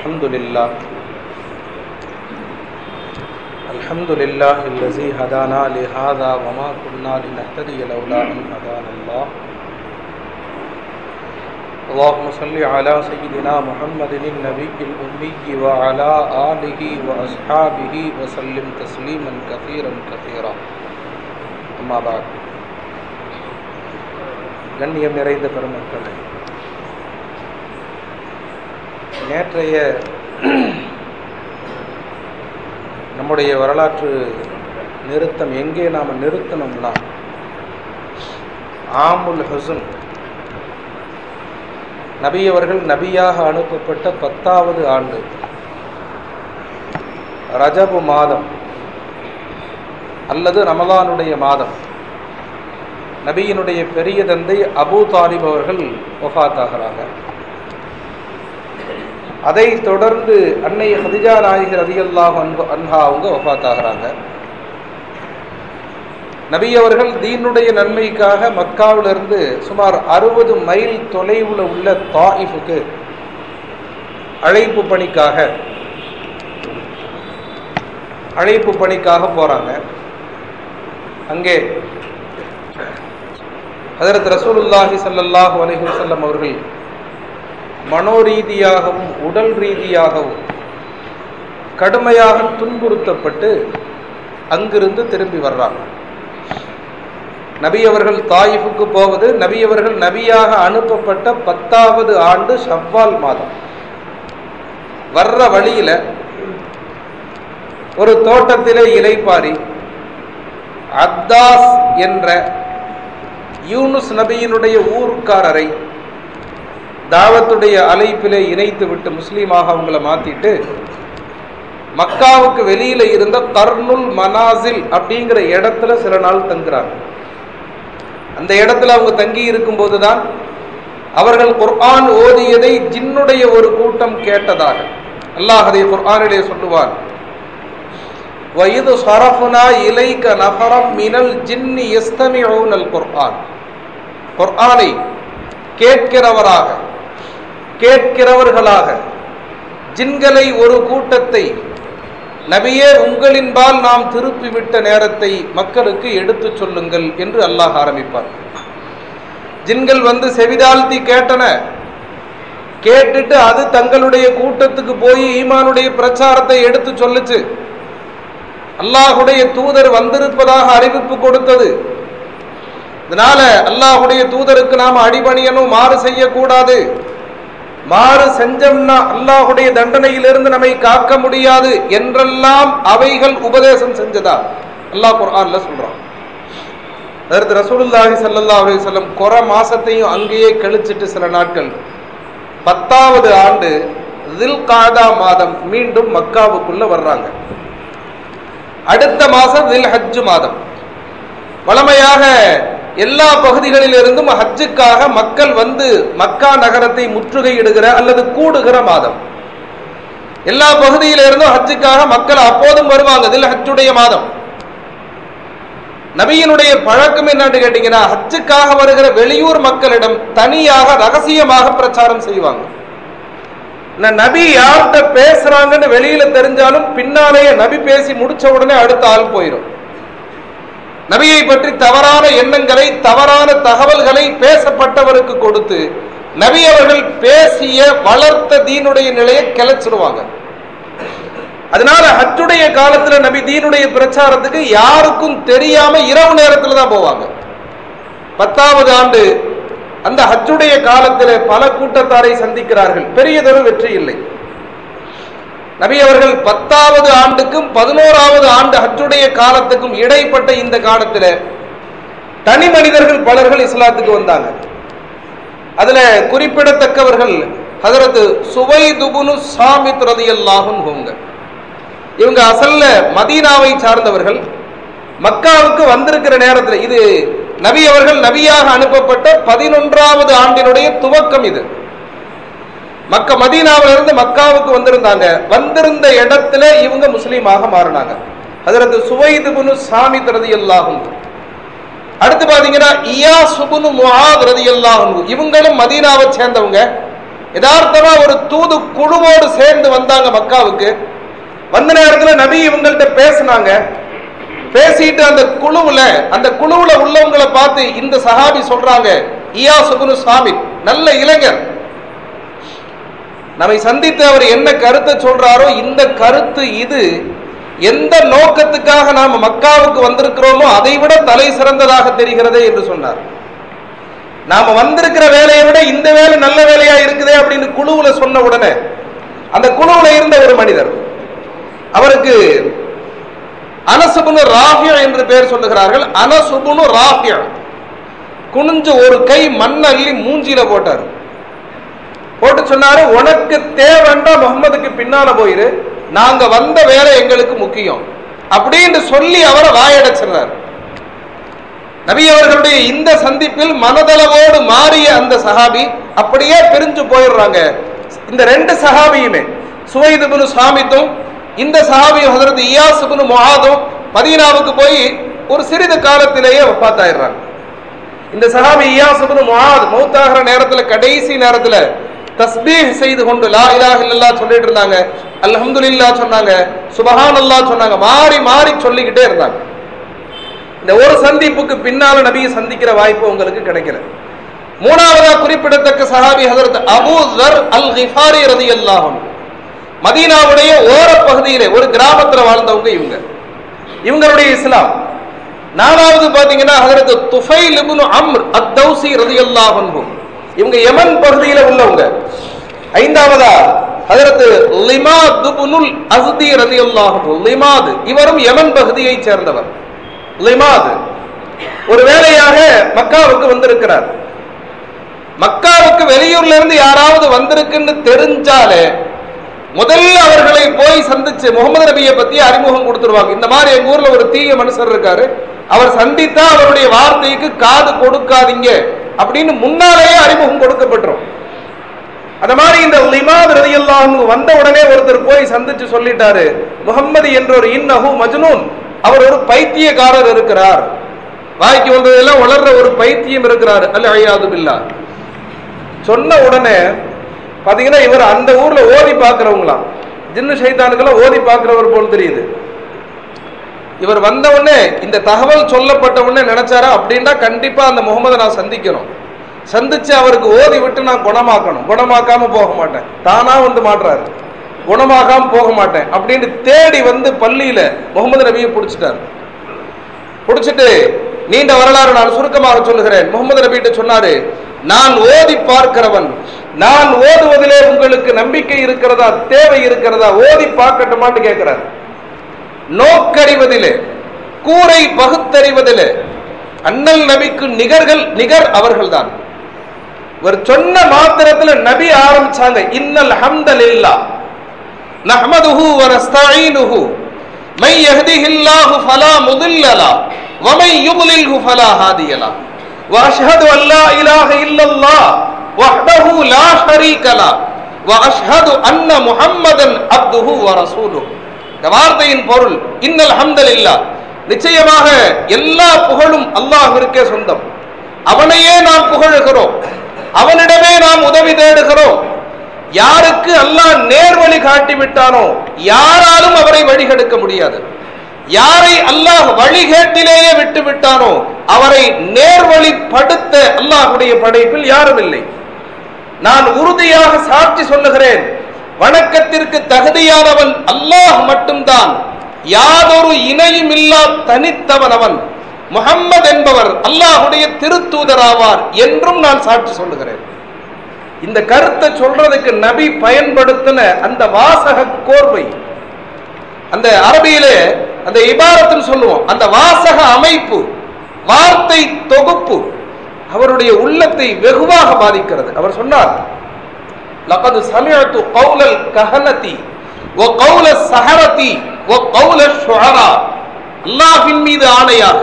الحمد لله الحمد لله الذي هدانا لهذا وما كنا لنهتدي لولا أن هدانا الله اللهم صل على سيدنا محمد النبي الأمي وعلى آله وأصحابه وسلم تسليما كثيرا كثيرا أما بعد۔ گنڈی ہے میرا ہی دفر مرکز ہے நேற்றைய நம்முடைய வரலாற்று நிறுத்தம் எங்கே நாம் நிறுத்தணும்னா ஆமுல் ஹசன் நபியவர்கள் நபியாக அனுப்பப்பட்ட பத்தாவது ஆண்டு ரஜபு மாதம் அல்லது ரமலானுடைய மாதம். நபியினுடைய பெரிய தந்தை அபு தாலிப் அவர்கள் ஒஃபாத்தாகிறார்கள் அதை தொடர்ந்து அன்னை ஹதிஜா நாயகர் அதிகல்லாஹ் அன்பு அன்ஹா அவங்க ஒஃபாத்தாகிறாங்க நபி அவர்கள் தீனுடைய நன்மைக்காக மக்காவிலிருந்து சுமார் அறுபது மைல் தொலைவில் உள்ள தாயிஃபுக்கு அழைப்பு பணிக்காக அழைப்பு பணிக்காக போகிறாங்க அங்கே ஹதரத் ரசூலுல்லாஹி சல்லல்லாஹு அலைஹி வஸல்லம் அவர்கள் மனோரீதியாகவும் உடல் ரீதியாகவும் கடுமையாக துன்புறுத்தப்பட்டு அங்கிருந்து திரும்பி வர்றாங்க. நபி அவர்கள் தாயிஃபுக்கு போவது நபி அவர்கள் நபியாக அனுப்பப்பட்ட பத்தாவது ஆண்டு ஷவ்வால் மாதம். வர்ற வழியில் ஒரு தோட்டத்திலே இலைப்பாரி அத்தாஸ் என்ற யூனுஸ் நபியினுடைய ஊருக்காரரை தாவத்துடைய அழைப்பிலே இணைத்து விட்டு முஸ்லீமாக அவங்கள மாத்திட்டு மக்காவுக்கு வெளியில இருந்த கர்னுல் மனாசில் அப்படிங்கிற இடத்துல சில நாள் தங்குறாங்க. அந்த இடத்துல அவங்க தங்கி இருக்கும் போதுதான் அவர்கள் குர்ஆன் ஓதியதை ஜின்னுடைய ஒரு கூட்டம் கேட்டதாக. அல்லாஹ் அதை குர்ஆனிலே சொல்லுவார் வயது சரஃபுனா இலைக்க நகரம் மினல் ஜின்னி எஸ்தமிஊனல் குர்ஆன். குர்ஆனை கேட்கிறவராக கேட்கிறவர்களாக ஜின்களை ஒரு கூட்டத்தை நபியே உங்களின்பால் நாம் திருப்பிவிட்ட நேரத்தை மக்களுக்கு எடுத்துச் சொல்லுங்கள் என்று அல்லாஹ் ஆரம்பிப்பார். ஜின்கள் வந்து செவிதாழ்த்தி கேட்டன. கேட்டுட்டு அது தங்களுடைய கூட்டத்துக்கு போய் ஈமானுடைய பிரச்சாரத்தை எடுத்து சொல்லுச்சு. அல்லாஹுடைய தூதர் வந்திருப்பதாக அறிவிப்பு கொடுத்தது. இதனால அல்லாஹுடைய தூதருக்கு நாம் அடிபணியனும் மாறு செய்யக்கூடாது. மாறு செஞ்சோம்னா அல்லாஹுடைய தண்டனையிலிருந்து நம்மை காக்க முடியாது என்றெல்லாம் அவைகள் உபதேசம் செஞ்சதா? அல்லாஹ் குரான்ல சொல்றான். அதற்கு ரசூலுல்லாஹி சல்லா அலி சொல்லம் கொர மாசத்தையும் அங்கேயே கழிச்சிட்டு சில நாட்கள். பத்தாவது ஆண்டு தில் காதா மாதம் மீண்டும் மக்காவுக்குள்ள வர்றாங்க. அடுத்த மாதம் தில் ஹஜ் மாதம். வளமையாக எல்லா பகுதிகளிலிருந்தும் ஹஜ்ஜுக்காக மக்கள் வந்து மக்கா நகரத்தை முற்றுகையிடுகிற அல்லது கூடுகிற மாதம். எல்லா பகுதியிலிருந்தும் ஹஜ்ஜுக்காக மக்கள் அப்போதும் வருவாங்க. இதில் ஹஜ்ஜுடைய மாதம். நபியினுடைய பழக்கம் என்னன்னு கேட்டீங்கன்னா ஹஜ்ஜுக்காக வருகிற வெளியூர் மக்களிடம் தனியாக ரகசியமாக பிரச்சாரம் செய்வாங்க. நபி யார்கிட்ட பேசுறாங்கன்னு வெளியில தெரிஞ்சாலும் பின்னாலேயே நபி பேசி முடிச்ச உடனே அடுத்த ஆள் போயிடும் நபியை பற்றி தவறான எண்ணங்களை தவறான தகவல்களை பேசப்பட்டவருக்கு கொடுத்து நபி அவர்கள் பேசிய வளர்த்த தீனுடைய நிலையை கிளச்சிடுவாங்க. அதனால ஹஜ்ஜுடைய காலத்துல நபி தீனுடைய பிரச்சாரத்துக்கு யாருக்கும் தெரியாம இரவு நேரத்துல தான் போவாங்க. பத்தாவது ஆண்டு அந்த ஹஜ்ஜுடைய காலத்தில் பல கூட்டத்தாரை சந்திக்கிறார்கள். பெரியதொரு வெற்றி இல்லை. நபி அவர்கள் பத்தாவது ஆண்டுக்கும் பதினோராவது ஆண்டு ஹஜ்ஜுடைய காலத்துக்கும் இடைப்பட்ட இந்த காலத்தில் தனி மனிதர்கள் பலர்கள் இஸ்லாத்துக்கு வந்தாங்க. அதுல குறிப்பிடத்தக்கவர்கள் ஹதரத்து சுவை துபுனு சாமித் ரதி போங்க இவங்க அசல்ல மதீனாவை சார்ந்தவர்கள். மக்காவுக்கு வந்திருக்கிற நேரத்தில் இது நபி அவர்கள் நபியாக அனுப்பப்பட்ட பதினொன்றாவது ஆண்டினுடைய துவக்கம் இது. மக்க மதீனாவில இருந்து மக்காவுக்கு வந்திருந்தாங்க. வந்திருந்த இடத்துல இவங்க முஸ்லீமாக மாறினாங்க. அதற்கு சுவைது புனு சாமி திரதி எல்லாகும் அடுத்து பாத்தீங்கன்னா இயா சுபுனு முஹாத் ரதி அல்லாஹும் இவங்களும் மதீனாவை சேர்ந்தவங்க. யதார்த்தமா ஒரு தூது குழுவோடு சேர்ந்து வந்தாங்க மக்காவுக்கு. வந்த நேரத்துல நபி இவங்கள்ட்ட பேசினாங்க. பேசிட்டு அந்த குழுவுல அந்த குழுவுல உள்ளவங்களை பார்த்து இந்த சஹாபி சொல்றாங்க இயா சுகுனு சாமி நல்ல இளைஞர். நம்மை சந்தித்து அவர் என்ன கருத்தை சொல்றாரோ இந்த கருத்து இது. எந்த நோக்கத்துக்காக நாம் மக்காவுக்கு வந்திருக்கிறோமோ அதை விட தலை சிறந்ததாக தெரிகிறதே என்று சொன்னார். நாம வந்திருக்கிற வேலையை விட இந்த வேலை நல்ல வேலையா இருக்குதே அப்படின்னு குழுவுல சொன்ன உடனே அந்த குழுவுல இருந்த ஒரு மனிதர் அவருக்கு அனசுபுனு ராஃபியா என்று பெயர் சொல்லுகிறார்கள். அனசுபுனு ராஃபியா. குனிஞ்சு ஒரு கை மண்ணள்ளி மூஞ்சியில போட்டார். போட்டு சொன்னாரு உனக்கு தேவைண்டா முகமதுக்கு பின்னால போயிரு. நாங்க வந்த வேலை எங்களுக்கு முக்கியம். அப்படின்னு சொல்லி அவரை வாயடைச்சிடுறார். நபி அவர்களுடைய இந்த சந்திப்பில் மனதளவோடு மாறிய அந்த சஹாபி அப்படியே பிரிஞ்சு போயிடுறாங்க. இந்த ரெண்டு சஹாபியுமே சுவைதுபுனு சாமித்தும் இந்த சஹாபி ஹசரத் இயாசுபுனு முஹாதும் மதீனாவுக்கு போய் ஒரு சிறிது காலத்திலேயே பார்த்தாயிடுறாங்க இந்த சஹாபி இயாசுபுனு முஹாத் மௌத்தாகிற நேரத்துல கடைசி நேரத்துல தஸ்பீஹ் செய்து கொண்டு லா இலாஹ் இல்லல்லா சொல்லிட்டு இருந்தாங்க. அல்ஹம்துலில்லாஹ் சொன்னாங்க. சுபஹான் அல்லா சொன்னாங்க. மாறி மாறி சொல்லிக்கிட்டே இருந்தாங்க. இந்த ஒரு சந்திப்புக்கு பின்னால நபியை சந்திக்கிற வாய்ப்பு உங்களுக்கு கிடைக்கல. மூணாவதா குறிப்பிடத்தக்க சஹாபி ஹசரத் அபு தர் அல் ஹிஃபாரி ரதி அன்ஹு. மதீனாவுடைய ஓர பகுதியிலே ஒரு கிராமத்தில் வாழ்ந்தவங்க இவங்க. இவங்களுடைய இஸ்லாம். நாலாவது பாத்தீங்கன்னா ஹசரத் துஃபைல் இப்னு அம்ர் அத்-தௌசி ரலியல்லாஹு இவங்க யமன் பகுதியில உள்ளவங்க. ஐந்தாவதா ஹஜரத் லிமாத் இப்னுல் அஸ்தி ரலியல்லாஹு லிமாது இவரும் யமன் பகுதியை சேர்ந்தவர். லிமாது ஒரு வேலையாக மக்காவுக்கு வந்திருக்கிறார். மக்காவுக்கு வெளியூர்ல இருந்து யாராவது வந்திருக்குன்னு தெரிஞ்சாலே முதல்ல அவர்களை போய் சந்திச்சு முகமது நபியை பத்தி அறிமுகம் கொடுத்துருவாங்க. இந்த மாதிரி எங்க ஊர்ல ஒரு தீய மனுஷர் இருக்காரு. அவர் சந்தித்தா அவருடைய வார்த்தைக்கு காது கொடுக்காதீங்க அப்படின்னு முன்னாலேயே அறிமுகம் கொடுக்கப்பட்டுரும். அந்த மாதிரி இந்த லிமாத் ரதியல்லாஹு வந்த உடனே ஒருத்தர் போய் சந்திச்சு சொல்லிட்டாரு முகம்மது என்ற ஒரு இன்னஹு மஜ்னூன் அவர் ஒரு பைத்தியக்காரர் இருக்கிறார். வாய்க்கு வந்ததெல்லாம் வளர்ற ஒரு பைத்தியம் இருக்கிறார். அல்ல ஐயாது பில்லா. சொன்ன உடனே பாத்தீங்கன்னா இவர் அந்த ஊர்ல ஓதி பார்க்குறவங்களாம். ஜின்னு சைத்தானுக்கெல்லாம் ஓதி பார்க்குறவர் போல் தெரியுது. இவர் வந்த உடனே இந்த தகவல் சொல்லப்பட்ட உடனே நினைச்சாரா? அப்படின்னா கண்டிப்பா அந்த முகமதை நான் சந்திக்கணும். சந்திச்சு அவருக்கு ஓதி விட்டு நான் குணமாக்கணும். குணமாக்காம போக மாட்டேன். தானா வந்து மாட்டுறாரு குணமாகாம போக மாட்டேன். அப்படின்னு தேடி வந்து பள்ளியில முகமது நபியை பிடிச்சிட்டாரு. பிடிச்சிட்டு நீண்ட வரலாறு நான் சுருக்கமாக சொல்லுகிறேன். முகமது நபிட்டு சொன்னாரு நான் ஓதி பார்க்கிறவன் நான் ஓதுவதிலே உங்களுக்கு நம்பிக்கை இருக்கிறதா தேவை இருக்கிறதா ஓதி பார்க்கட்டுமான்னு கேட்கிறார். நோக்கறிவதிலே கூரை பகுத்தறிவதிலே அண்ணல் நபிக்கு நிகர்கள் நிகர் அவர்கள்தான். ஒரு சொன்ன மாத்திரத்துல நபி ஆரம்பிச்சாங்க இன்னல் ஹம்தல் இல்லா நஹ்மதுஹு வ நஸ்தாயினுஹு மை யஹ்திஹில்லாஹு ஃபலா முதில்லலா வ மை யுத்லில்ஹு ஃபலா ஹாதியலா வ அஷ்ஹது அல்லா இலாஹ இல்லல்லாஹ் வஹ்தஹு லா ஷரீக லா அன்ன முஹம்மதன் அப்துஹு வ ரசூலுஹு. இந்த வார்த்தையின் பொருள் இன்னல் ஹம்தல் இல்லா நிச்சயமாக எல்லா புகழும் அல்லாஹிற்கே சொந்தம். அவனையே நாம் புகழுகிறோம். அவனிடமே நாம் உதவி தேடுகிறோம். யாருக்கு அல்லாஹ் நேர்வழி காட்டி விட்டானோ யாராலும் அவரை வழிகெடுக்க முடியாது. யாரை அல்லாஹ் வழிகேட்டிலேயே விட்டு விட்டானோ அவரை நேர்வழிப்படுத்த அல்லாஹுடைய படைப்பில் யாரும் இல்லை. நான் உறுதியாக சாட்சி சொல்லுகிறேன். வணக்கத்திற்கு தகுதியானவன் அல்லாஹ் மட்டும்தான். யாதொரு இணையும் இல்லா தனித்தவன் அவன். முகம்மது என்பவர் அல்லாஹுடைய திருத்தூதராவார் என்றும் நான் சாட்சி சொல்லுகிறேன். இந்த கருத்தை சொல்றதுக்கு நபி பயன்படுத்தின அந்த வாசக கோர்வை. அந்த அரபியிலே அந்த இபாரத்துன்னு சொல்லுவோம். அந்த வாசக அமைப்பு வார்த்தை தொகுப்பு அவருடைய உள்ளத்தை வெகுவாக பாதிக்கிறது. அவர் சொன்னார் لقد سمعت قول الكهنة وقول السحرة وقول الشعراء அல்லாஹ்வின் மீது ஆணையாக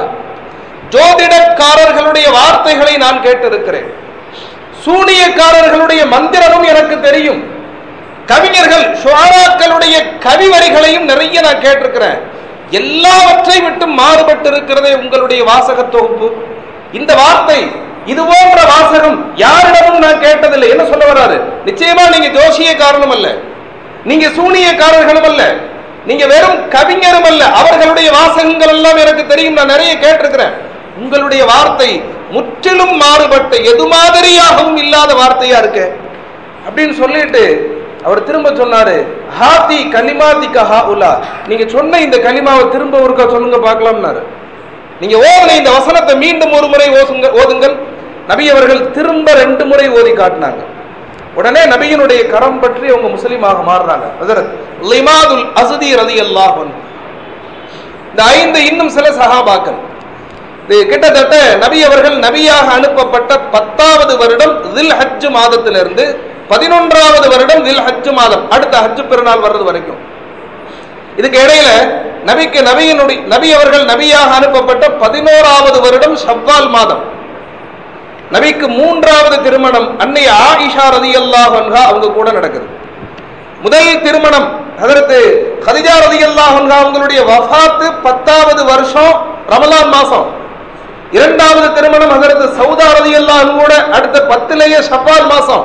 ஜோதிடக்காரர்களுடைய வார்த்தைகளை நான் கேட்டிருக்கிறேன் சூனியக்காரர்களுடைய மந்திரமும் எனக்கு தெரியும் கவிஞர்கள் ஷுஆராக்களுடைய கவிவரிகளையும் நிறைய நான் கேட்டிருக்கிறேன் எல்லாவற்றை விட்டு மாறுபட்டு இருக்கிறதே உங்களுடைய வாசக தொகுப்பு இந்த வார்த்தை இது போன்ற வாசகம் யாரிடமும் நான் கேட்டதில்லை. என்ன சொல்ல வராது நிச்சயமா நீங்க ஜோசிய காரணம் அல்ல. நீங்க சூனியக்காரர்களும் அல்ல. நீங்க வெறும் கவிஞரும் அல்ல. அவர்களுடைய வாசகங்கள் எல்லாம் எனக்கு தெரியும். நான் நிறைய கேட்டிருக்கிறேன். உங்களுடைய வார்த்தை முற்றிலும் மாறுபட்ட எது மாதிரியாகவும் இல்லாத வார்த்தையா இருக்கு? அப்படின்னு சொல்லிட்டு அவர் திரும்ப சொன்னாரு ஹாத்தி கலிமாத்தி ஹா உலா நீங்க சொன்ன இந்த கலிமாவை திரும்ப ஒருக்கா சொல்லுங்க பார்க்கலாம்னாரு. நீங்க ஓதுன இந்த வசனத்தை மீண்டும் ஒரு முறை ஓதுங்க ஓதுங்கள். நபி அவர்கள் திரும்ப ரெண்டு முறை ஓதி காட்டினாங்க. உடனே நபியினுடைய கரம் பற்றி அவங்க முஸ்லீமாக மாறுறாங்க. லிமாதுல் அசதி ரதி அல்லாஹ் இந்த ஐந்து இன்னும் சில சஹாபாக்கள். இது கிட்டத்தட்ட நபி அவர்கள் நபியாக அனுப்பப்பட்ட பத்தாவது வருடம் தில் ஹஜ் மாதத்திலிருந்து பதினொன்றாவது வருடம் தில் ஹஜ் மாதம். அடுத்த ஹஜ் பெருநாள் வர்றது வரைக்கும். இதுக்கு இடையில நபிக்கு நபியினுடைய நபி அவர்கள் நபியாக அனுப்பப்பட்ட பதினோராவது வருடம் ஷவ்வால் மாதம். நபிக்கு மூன்றாவது திருமணம் அன்னை ஆயிஷா ரதி அல்லாஹ் அவங்க கூட நடக்குது. முதல் திருமணம் அதற்கு ஹதிஜா ரதி அல்லாஹ் அவங்களுடைய வஃபாத்து பத்தாவது வருஷம் ரமலான் மாசம். இரண்டாவது திருமணம் அதற்கு சவுதா ரதி அல்லாஹ் கூட அடுத்த பத்திலேயே ஷபால் மாசம்.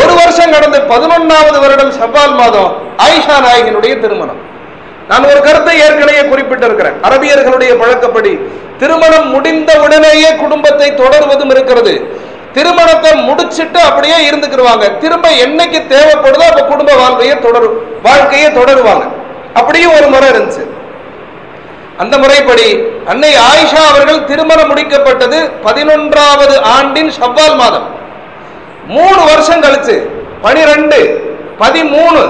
ஒரு வருஷம் கடந்த பதினொன்னாவது வருடம் ஷவ்வால் மாதம் ஆயிஷா நாயகனுடைய திருமணம். நான் ஒரு கருத்தை ஏற்கனவே குறிப்பிட்டிருக்கிறேன். அரபியர்களுடைய பழக்கப்படி திருமணம் முடிந்த உடனேயே குடும்பத்தை தொடர்வதும் இருக்கிறது. திருமணத்தை முடிச்சிட்டு அப்படியே இருந்துக்கிடுவாங்க திரும்ப என்னைக்கு தேவைப்படுதோ அப்ப குடும்ப வாழ்க்கையை தொடரு வாழ்க்கையை தொடருவாங்க. அப்படியும் ஒரு முறை இருந்துச்சு. அந்த முறைப்படி அன்னை ஆயிஷா அவர்கள் திருமணம் முடிக்கப்பட்டது பதினொன்றாவது ஆண்டின் ஷவ்வால் மாதம். மூணு வருஷம் கழிச்சு பனிரெண்டு பதிமூணு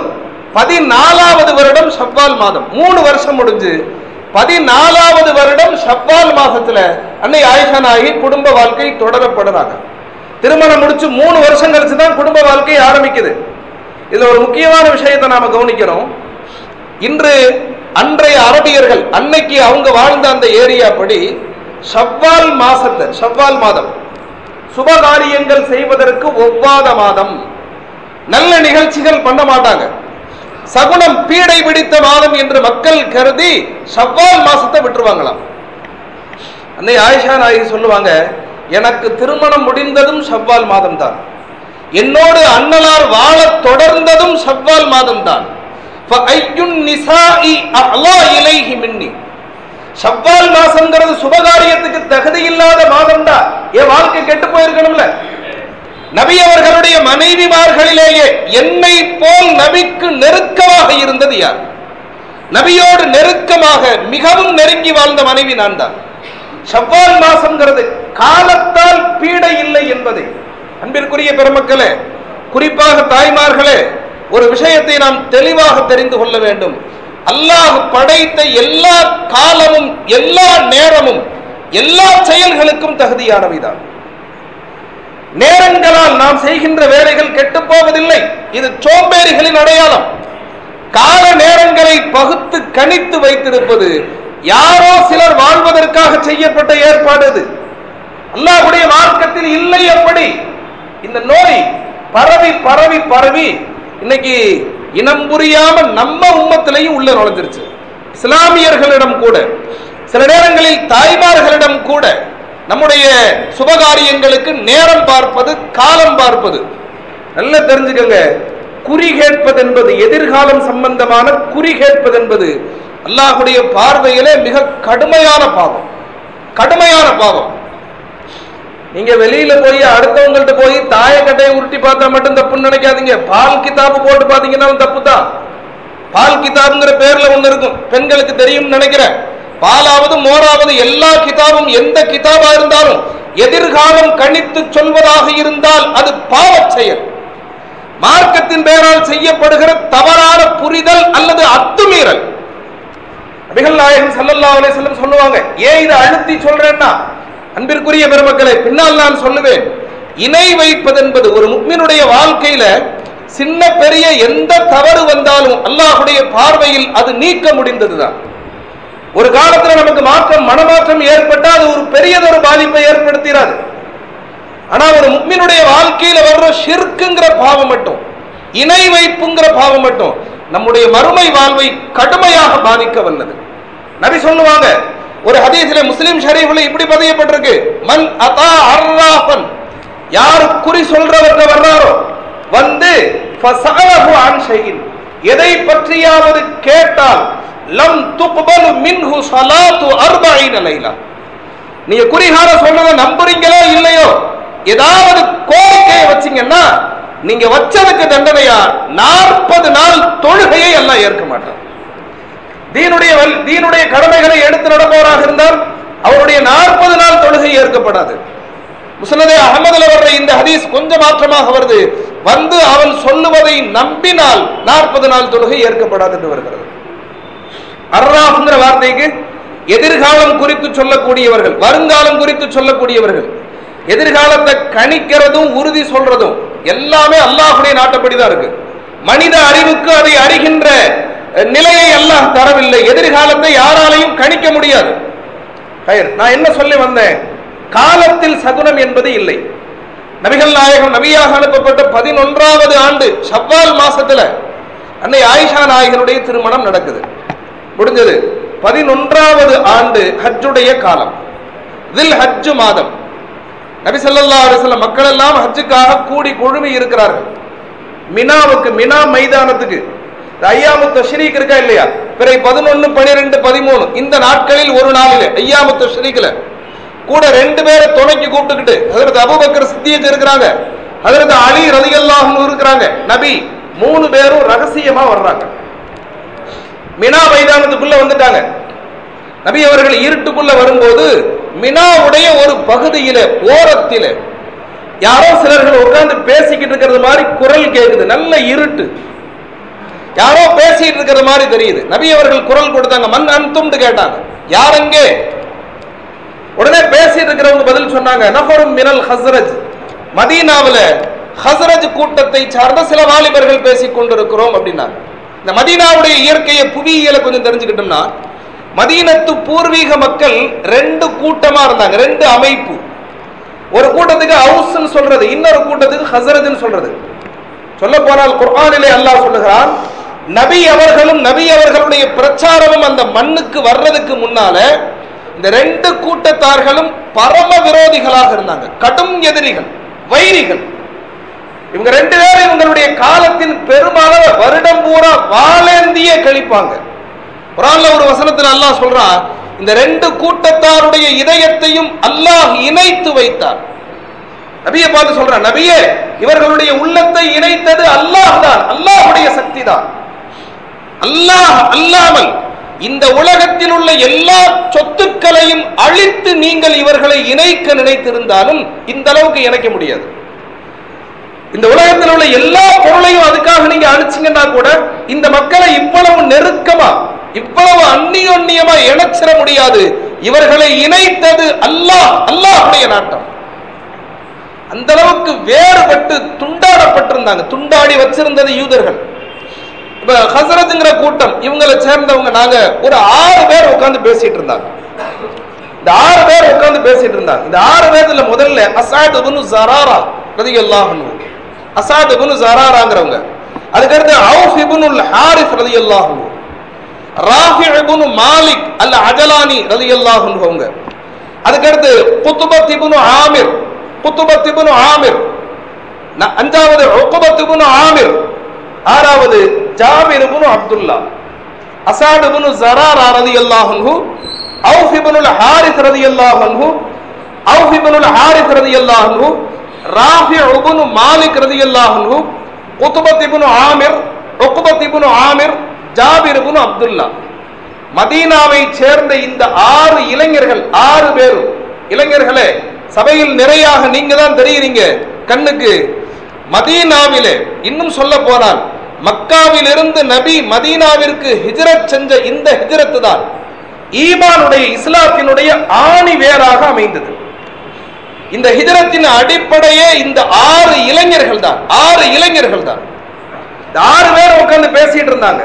பதினாலாவது வருடம் ஷவ்வால் மாதம். மூணு வருஷம் முடிஞ்சு பதினாலாவது வருடம் ஷவ்வால் மாதத்துல அன்னை ஆயிஷா குடும்ப வாழ்க்கை தொடரப்படுறாங்க. திருமணம் முடிச்சு மூணு வருஷம் கழிச்சு தான் குடும்ப வாழ்க்கை ஆரம்பிக்குது. இதுல ஒரு முக்கியமான விஷயத்தை நாம கவனிக்கிறோம். இன்று அன்றைய அரபியர்கள் அன்னைக்கு அவங்க வாழ்ந்த அந்த ஏரியா படி ஷவ்வால் மாசத்தை ஷவ்வால் மாதம். சுபகாரியங்கள் செய்வதற்கு ஒவ்வாத மாதம். நல்ல நிகழ்ச்சிகள் பண்ண மாட்டாங்க. சகுனம் பீடை பிடித்த மாதம் என்று மக்கள் கருதி சவ்வால் மாசத்தை விட்டுருவாங்களாம். அன்னை ஆயிஷா நாயகி சொல்லுவாங்க எனக்கு திருமணம் முடிந்ததும் சவ்வால் மாதம் தான் என்னோடு அண்ணலார் வாழ தொடர்ந்ததும் சவ்வால் மாதம் தான் சவ்வால் மாசம்ங்கிறது சுபகாரியத்துக்கு தகுதி இல்லாத மாதம் தான் என் வாழ்க்கை கெட்டு போயிருக்கணும்ல. நபி அவர்களுடைய மனைவிமார்களிலேயே என்னை போல் நபிக்கு நெருக்கமாக இருந்தது யார்? நபியோடு நெருக்கமாக மிகவும் நெருங்கி வாழ்ந்த மனைவி நான் தான். ஷவ்வால் மாசம்ங்கிறது காலத்தால் பீடை இல்லை என்பதை. அன்பிற்குரிய பெருமக்களே குறிப்பாக தாய்மார்களே ஒரு விஷயத்தை நாம் தெளிவாக தெரிந்து கொள்ள வேண்டும். அல்லாஹ் படைத்த எல்லா காலமும் எல்லா நேரமும் எல்லா செயல்களுக்கும் தகுதியானவைதான். நேரங்களால் நாம் செய்கின்ற வேலைகள் கெட்டு போவதில்லை. இது சோம்பேறிகளின் அடையாளம். கால நேரங்களை பகுத்து கணித்து வைத்திருப்பது யாரோ சிலர் வாழ்வதற்காக செய்யப்பட்ட ஏற்பாடு அது. அல்லாஹ்வுடைய மார்க்கத்தில் இல்லை எப்படி இந்த நோய் பரவி பரவி பரவி இன்னைக்கு இனம் புரியாம நம்ம உம்மத்திலையும் உள்ள நுழைஞ்சிருச்சு. இஸ்லாமியர்களிடம் கூட சில நேரங்களில் தாய்மார்களிடம் கூட நம்முடைய சுபகாரியங்களுக்கு நேரம் பார்ப்பது காலம் பார்ப்பது. நல்லா தெரிஞ்சுக்கங்க. குறி கேட்பது என்பது எதிர்காலம் சம்பந்தமான குறி கேட்பது என்பது அல்லாஹுடைய பார்வையிலே மிக கடுமையான பாவம். கடுமையான பாவம். நீங்க வெளியில போய் அடுத்தவங்கள்ட்ட போய் தாயக்கட்டையை உருட்டி பார்த்தா மட்டும் தப்புன்னு நினைக்காதீங்க. பால் கிதாபு போட்டு பாத்தீங்கன்னா தப்பு தான் பால் கிதாபுங்கிற பேர்ல ஒண்ணு இருக்கும். பெண்களுக்கு தெரியும் நினைக்கிறேன். பாலாவது மோராவது எல்லா கிதாபும் எந்த கிதாபா இருந்தாலும் எதிர்காலம் கணித்து சொல்வதாக இருந்தால் அது பாவச் செயல். மார்க்கத்தின் பெயரால் செய்யப்படுகிற தவறான புரிதல் அல்லது அத்துமீறல். நபிகள் நாயகம் சல்லல்லா அலைஹி சொல்லுவாங்க ஏன் இதை அழுத்தி சொல்றேன்னா அன்பிற்குரிய பெருமக்களை பின்னால் நான் சொல்லுவேன். இணை வைப்பது என்பது ஒரு முக்மினுடைய வாழ்க்கையில சின்ன பெரிய எந்த தவறு வந்தாலும் அல்லாஹுடைய பார்வையில் அது நீக்க முடிந்ததுதான். ஒரு காலத்துல நமக்கு மாற்றம் மனமாற்றம் ஏற்பட்டால் அது ஒரு பெரியதொரு பாதிப்பை ஏற்படுத்திடாது ஆனா ஒரு முக்மினுடைய வாழ்க்கையில வர்ற ஷிர்க்குங்கிற பாவம் மட்டும் இணை வைப்புங்கிற பாவம் மட்டும் நம்முடைய மறுமை வாழ்வை கடுமையாக பாதிக்க வல்லது. நபி சொல்லுவாங்க ஒரு ஹதீஸ்ல முஸ்லிம் ஷரீஃப்ல இப்படி பதியப்பட்டிருக்கு மன் அதா அர்ராஃபன் யார் குறி சொல்றவர்கள் வர்றாரோ வந்து எதை பற்றியாவது கேட்டால் லம் துக்பலு மின்ஹு ஸலாத்து அர்பஈன லைலா. நீங்க குறிகார சொல்றத நம்புறீங்களோ இல்லையோ? ஏதாவது கோரிக்கையை வச்சீங்கன்னா நீங்க வச்சதுக்கு தண்டனையா? நாற்பது நாள் தொழுகையை எல்லாம் ஏற்க மாட்டார் தீனுடைய வல்- தீனுடைய கடமைகளை எடுத்து நடப்பவராக இருந்தால் அவருடைய நாற்பது நாள் தொழுகை ஏற்கப்படாது. முசனதே அகமதுல வர்ற இந்த ஹதீஸ் கொஞ்சம் மாற்றமாக வருது. வந்து அவன் சொல்லுவதை நம்பினால் நாற்பது நாள் தொழுகை ஏற்கப்படாது என்று வருகிறது. அர்ராஃப்ங்கிற வார்த்தைக்கு எதிர்காலம் குறித்து சொல்லக்கூடியவர்கள் வருங்காலம் குறித்து சொல்லக்கூடியவர்கள் எதிர்காலத்தை கணிக்கிறதும் உறுதி சொல்றதும் எல்லாமே அல்லாஹுடைய நாட்டப்படி தான் இருக்கு. மனித அறிவுக்கு அதை அறிகின்ற நிலையை அல்லாஹ் தரவில்லை. எதிர்காலத்தை யாராலையும் கணிக்க முடியாது. நான் என்ன சொல்லி வந்தேன்? காலத்தில் சகுனம் என்பது இல்லை. நபிகள் நாயகம் நபியாக அனுப்பப்பட்ட பதினொன்றாவது ஆண்டு ஷவ்வால் மாசத்துல அன்னை ஆயிஷா நாயகனுடைய திருமணம் நடக்குது. முடிஞ்சது. பதினொன்றாவது ஆண்டு ஹஜ்ஜுடைய காலம். தில் ஹஜ்ஜு மாதம். நபி ஸல்லல்லாஹு சில மக்கள் எல்லாம் ஹஜ்ஜுக்காக கூடி குழுமி இருக்கிறார்கள். மினாவுக்கு மினா மைதானத்துக்கு. இந்த ஐயாமு தஷ்ரீக் இருக்கா இல்லையா? பிறை பதினொன்னு பனிரெண்டு பதிமூணு. இந்த நாட்களில் ஒரு நாளில் ஐயாமு தஷ்ரீக்ல. கூட ரெண்டு பேரை துணைக்கு கூப்பிட்டுக்கிட்டு ஹதரத் அபூபக்கர் சித்தியத் இருக்கிறாங்க. அதற்கு அலி ரலியல்லாஹு இருக்கிறாங்க. நபி மூணு பேரும் ரகசியமா வர்றாங்க. மினா மைதானத்துக்குள்ள வந்துட்டாங்க. நபி அவர்கள் இருட்டுக்குள்ள வரும்போது மினாவுடைய ஒரு பகுதியில ஓரத்தில யாரோ சிலர்கள் உட்கார்ந்து பேசிக்கிட்டு இருக்கிறது மாதிரி குரல் கேக்குது நல்ல இருட்டு. யாரோ பேசிட்டு இருக்கிற மாதிரி தெரியுது. நபி அவர்கள் குரல் கொடுத்தாங்க மண் அனுத்தும் கேட்டாங்க. யார் அங்கே? உடனே பேசிட்டு இருக்கிறவங்க பதில் சொன்னாங்க நஃபரும் மினல் ஹஸ்ரஜ். மதீனாவுல ஹஸ்ரஜ் கூட்டத்தை சார்ந்த சில வாலிபர்கள் பேசிக் கொண்டிருக்கிறோம் அப்படின்னாங்க. இந்த மதீனாவுடைய இயற்கையை புவியியலை கொஞ்சம் தெரிஞ்சுக்கிட்டோம்னா மதீனத்து பூர்வீக மக்கள் ரெண்டு கூட்டமா இருந்தாங்க ரெண்டு அமைப்பு. ஒரு கூட்டத்துக்கு ஹவுஸ்ன்னு சொல்றது இன்னொரு கூட்டத்துக்கு ஹசரத்னு சொல்றது. சொல்ல போனால் குர்ஆனிலே அல்லாஹ் சொல்லுகிறான் நபி அவர்களும் நபி அவர்களுடைய பிரச்சாரமும் அந்த மண்ணுக்கு வர்றதுக்கு முன்னால இந்த ரெண்டு கூட்டத்தார்களும் பரம விரோதிகளாக இருந்தாங்க. கடும் எதிரிகள் வைரிகள். இவங்க ரெண்டு பேரும் இவங்களுடைய காலத்தின் பெரும்பாலான வருடம் பூரா வாழேந்திய கழிப்பாங்க. குரான்ல ஒரு வசனத்தில் அல்லாஹ் சொல்றான் இந்த ரெண்டு கூட்டத்தாருடைய இதயத்தையும் அல்லாஹ் இணைத்து வைத்தார். நபியை பார்த்து சொல்றான் நபியே இவர்களுடைய உள்ளத்தை இணைத்தது அல்லாஹ் தான் அல்லாஹ்வுடைய சக்தி தான். அல்லாஹ் அல்லாமல் இந்த உலகத்தில் உள்ள எல்லா சொத்துக்களையும் அழித்து நீங்கள் இவர்களை இணைக்க நினைத்திருந்தாலும் இந்த அளவுக்கு இணைக்க முடியாது. இந்த உலகத்தில் உள்ள எல்லா பொருளையும் அதுக்காக நீங்க அழிச்சீங்கன்னா கூட இந்த மக்களை இவ்வளவு நெருக்கமா இவ்வளவு அந்நியோன்னியமா இணைச்சிட முடியாது. இவர்களை இணைத்தது அல்லாஹ் அல்லாஹுடைய நாட்டம். அந்த அளவுக்கு வேறுபட்டு துண்டாடப்பட்டிருந்தாங்க. துண்டாடி வச்சிருந்தது யூதர்கள். இப்ப ஹசரத்ங்கிற கூட்டம் இவங்களை சேர்ந்தவங்க நாங்க ஒரு ஆறு பேர் உட்கார்ந்து பேசிட்டு இருந்தாங்க. இந்த ஆறு பேர் உட்கார்ந்து பேசிட்டு இருந்தாங்க. இந்த ஆறு பேர்ல முதல்ல அசாத் சராரா ஜராரா ரலியல்லாஹு அசாத் இபுனு ஜராராங்கிறவங்க. அதுக்கடுத்து அவுஃப் இப்னுல் ஹாரிஃப் ரலியல்லாஹு அன்ஹு. ராஃபி இபுனு மாலிக் அல்ல அஜலானி ரதி அன்ஹு அதுக்கடுத்து குத்துபத் இபுனு ஆமிர் குத்துபத் இபுனு ஆமிர். அஞ்சாவது உக்குபத் இபுனு ஆமிர். ஆறாவது ஜாபிர் இபுனு அப்துல்லா. அசாத் இபுனு ஜராரா ரலியல்லாஹு அன்ஹு. அவுஃப் இப்னுல் ஹாரிஃப் ரலியல்லாஹு அன்ஹு. அவுஃப் இப்னுல் ஹாரிஃப் ரலியல்லாஹு அன்ஹு. ராஃபி இப்னு மாலிக் ரலியல்லாஹு அன்ஹு குத்துபத் இப்னு ஆமிர் உக்குபத் இப்னு ஆமிர் ஜாபிர் இப்னு அப்துல்லா. மதீனாவை சேர்ந்த இந்த ஆறு இளைஞர்கள் ஆறு பேரும் இளைஞர்களே சபையில் நிறையாக நீங்க தான் தெரியுறீங்க. கண்ணுக்கு மதீனாவிலே இன்னும் சொல்ல போனால் மக்காவிலிருந்து நபி மதீனாவிற்கு ஹிஜரத் செஞ்ச இந்த ஹிஜரத்து தான் ஈமானுடைய இஸ்லாத்தினுடைய ஆணி வேராக அமைந்தது. இந்த ஹிஜரத்தின் அடிப்படையே இந்த ஆறு இளைஞர்கள் தான் ஆறு இளைஞர்கள் தான் ஆறு பேர் உட்கார்ந்து பேசிட்டு இருந்தாங்க.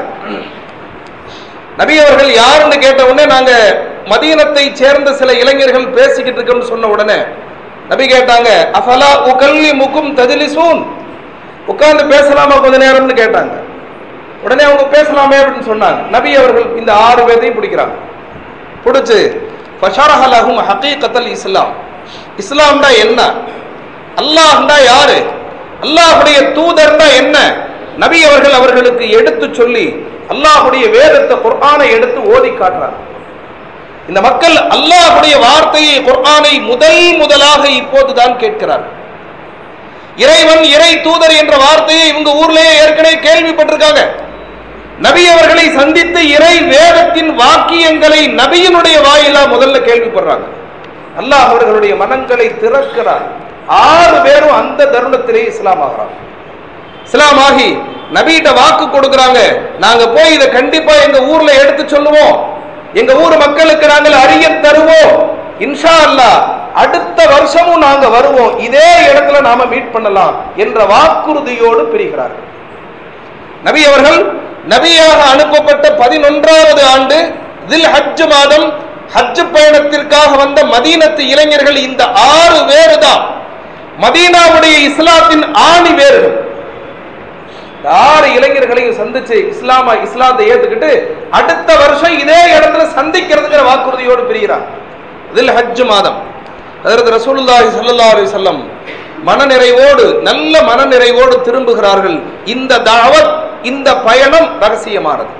நபி அவர்கள் யாருன்னு கேட்ட உடனே நாங்க மதீனத்தை சேர்ந்த சில இளைஞர்கள் பேசிக்கிட்டு இருக்கோம்னு சொன்ன உடனே நபி கேட்டாங்க அஃபலா உகல்லி முக்கும் தஜிலிசூன்? உட்கார்ந்து பேசலாமா கொஞ்ச நேரம்னு கேட்டாங்க. உடனே அவங்க பேசலாமே அப்படின்னு சொன்னாங்க. நபி அவர்கள் இந்த ஆறு பேரையும் பிடிக்கிறாங்க. பிடிச்சு ஃபஷரஹலஹும் ஹகீகத்தல் இஸ்லாம். இஸ்லாம்டா என்ன? அல்லாஹ்டா யாரு? அல்லாஹுடைய தூதர்னா என்ன? நபி அவர்கள் அவர்களுக்கு எடுத்து சொல்லி அல்லாஹுடைய வேதத்தை குர்ஆனை எடுத்து ஓதி காட்டுறாங்க. இந்த மக்கள் அல்லாஹுடைய வார்த்தையை குர்ஆனை முதல் முதலாக இப்போதுதான் கேட்கிறார்கள். இறைவன் இறை தூதர் என்ற வார்த்தையை இவங்க ஊர்லயே ஏற்கனவே கேள்விப்பட்டிருக்காங்க. நபி அவர்களை சந்தித்து இறை வேதத்தின் வாக்கியங்களை நபியினுடைய வாயிலா முதல்ல கேள்விப்படுறாங்க. அல்லாஹ் அவர்களுடைய மனங்களை திறக்கிறார். ஆறு பேரும் அந்த தருணத்திலே இஸ்லாம் ஆகிறார் இஸ்லாம் ஆகி நபிகிட்ட வாக்கு கொடுக்குறாங்க. நாங்க போய் இதை கண்டிப்பா எங்க ஊர்ல எடுத்து சொல்லுவோம். எங்க ஊர் மக்களுக்கு நாங்கள் அறிய தருவோம். இன்ஷா அல்லாஹ் அடுத்த வருஷமும் நாங்க வருவோம். இதே இடத்துல நாம மீட் பண்ணலாம் என்ற வாக்குறுதியோடு பிரிகிறார்கள். நபி அவர்கள் நபியாக அனுப்பப்பட்ட பதினொன்றாவது ஆண்டு தில் ஹஜ் மாதம் ஹஜ் பயணத்திற்காக வந்த மதீனத்து இளைஞர்கள் இந்த ஆறு பேரு தான் மதீனாவுடைய இஸ்லாத்தின் ஆணி வேர்கள் ஆறு இளைஞர்களையும் சந்திச்சு இஸ்லாமா இஸ்லாத்தை ஏத்துக்கிட்டு அடுத்த வருஷம் இதே இடத்துல சந்திக்கிறதுங்கிற வாக்குறுதியோடு பிரிகிறார். இதில் ஹஜ் மாதம். அதற்கு ரசூலுல்லாஹி சல்லா அலி சொல்லம் மனநிறைவோடு நல்ல மனநிறைவோடு திரும்புகிறார்கள். இந்த தாவத் இந்த பயணம் ரகசியமானது.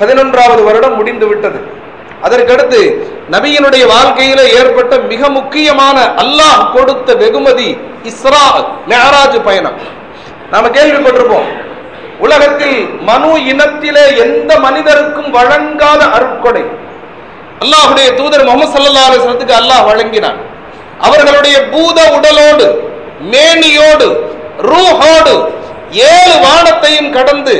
பதினொன்றாவது வருடம் முடிந்து விட்டது. அதற்கடுத்து நபியினுடைய வாழ்க்கையில ஏற்பட்ட மிக முக்கியமான அல்லாஹ் கொடுத்த வெகுமதி இஸ்ரா மெஹராஜ் பயணம். நாம கேள்விப்பட்டிருப்போம். உலகத்தில் மனு இனத்திலே எந்த மனிதருக்கும் வழங்காத அருட்கொடை. அல்லாஹுடைய தூதர் முகமது சல்லா அலுவலத்துக்கு அல்லாஹ் வழங்கினான். அவர்களுடைய பூத உடலோடு மேனியோடு ரூஹோடு ஏழு வானத்தையும் கடந்து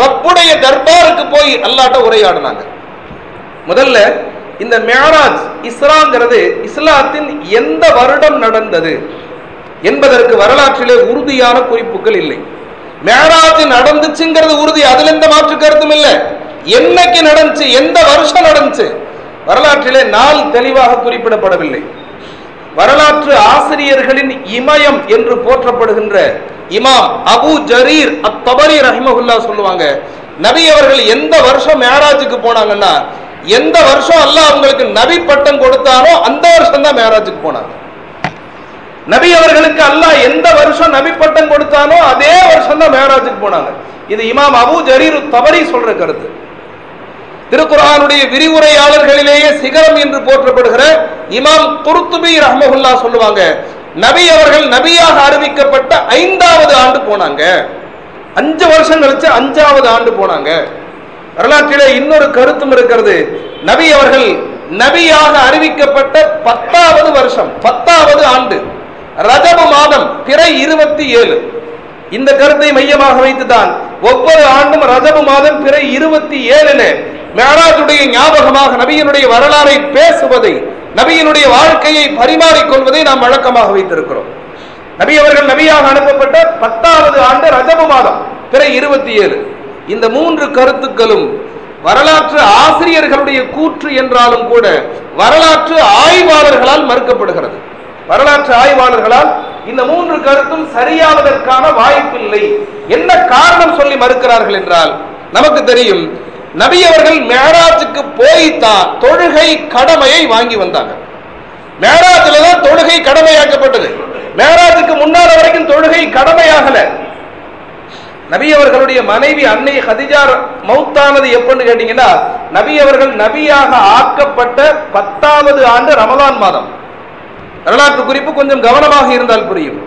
ரப்புடைய தர்பாருக்கு போய் அல்லாட்ட உரையாடினாங்க. முதல்ல இந்த மேராஜ் இஸ்ராங்கிறது இஸ்லாத்தின் எந்த வருடம் நடந்தது என்பதற்கு வரலாற்றிலே உறுதியான குறிப்புகள் இல்லை. மேராஜ் நடந்துச்சுங்கிறது உறுதி அதுல எந்த மாற்று கருத்தும் இல்லை. என்னைக்கு நடந்துச்சு எந்த வருஷம் நடந்துச்சு வரலாற்றிலே நாள் தெளிவாக குறிப்பிடப்படவில்லை. வரலாற்று ஆசிரியர்களின் இமயம் என்று போற்றப்படுகின்ற இமாம் அபு ஜரீர் அத்தபரி ரஹிமகுல்லா சொல்லுவாங்க நபி அவர்கள் எந்த வருஷம் மேராஜுக்கு போனாங்கன்னா எந்த வருஷம் அல்லாஹ் அவங்களுக்கு நபி பட்டம் கொடுத்தாரோ அந்த வருஷம் தான் மேராஜுக்கு போனாங்க நபி அவர்களுக்கு அல்லாஹ் எந்த வருஷம் நபி பட்டம் கொடுத்தானோ அதே வருஷம் தான் மேராஜுக்கு போனாங்க. இது இமாம் அபு ஜரீர் தவறி சொல்ற கருத்து. திருக்குர்ஆனுடைய விரிவுரையாளர்களிலேயே சிகரம் என்று போற்றப்படுகிற இமாம் துருத்துபி ரஹ்மஹுல்லா சொல்லுவாங்க நபி அவர்கள் நபியாக அறிவிக்கப்பட்ட ஐந்தாவது ஆண்டு போனாங்க. அஞ்சு வருஷம் கழிச்சு அஞ்சாவது ஆண்டு போனாங்க. வரலாற்றிலே இன்னொரு கருத்தும் இருக்கிறது. நபி அவர்கள் நபியாக அறிவிக்கப்பட்ட பத்தாவது வருஷம் பத்தாவது ஆண்டு ரஜப மாதம் பிறை இருபத்தி ஏழு. இந்த கருத்தை மையமாக வைத்துதான் ஒவ்வொரு ஆண்டும் ரஜப மாதம் பிறை இருபத்தி ஏழுல மேராஜுடைய ஞாபகமாக நபியினுடைய வரலாறை பேசுவதை நபியினுடைய வாழ்க்கையை பரிமாறிக்கொள்வதை நாம் வழக்கமாக வைத்திருக்கிறோம். நபி அவர்கள் நபியாக அனுப்பப்பட்ட பத்தாவது ஆண்டு ரஜப மாதம் பிறை இருபத்தி ஏழு. இந்த மூன்று கருத்துக்களும் வரலாற்று ஆசிரியர்களுடைய கூற்று என்றாலும் கூட வரலாற்று ஆய்வாளர்களால் மறுக்கப்படுகிறது. வரலாற்று ஆய்வாளர்களால் இந்த மூன்று கருத்தும் சரியாவதற்கான வாய்ப்பில்லை என்ன காரணம் சொல்லி மறுக்கிறார்கள் என்றால் நமக்கு தெரியும் நபி அவர்கள் மேராஜுக்கு போய்தான் தொழுகை கடமையை வாங்கி வந்தாங்க. மேராஜில் தான் தொழுகை கடமையாக்கப்பட்டது. மேராஜுக்கு முன்னால வரைக்கும் தொழுகை கடமையாகல. நபி அவர்களுடைய மனைவி அன்னை ஹதிஜார் மௌத்தானது எப்பன்னு கேட்டீங்கன்னா நபி அவர்கள் நபியாக ஆக்கப்பட்ட பத்தாவது ஆண்டு ரமலான் மாதம். வரலாற்று குறிப்பு கொஞ்சம் கவனமாக இருந்தால் புரியும்.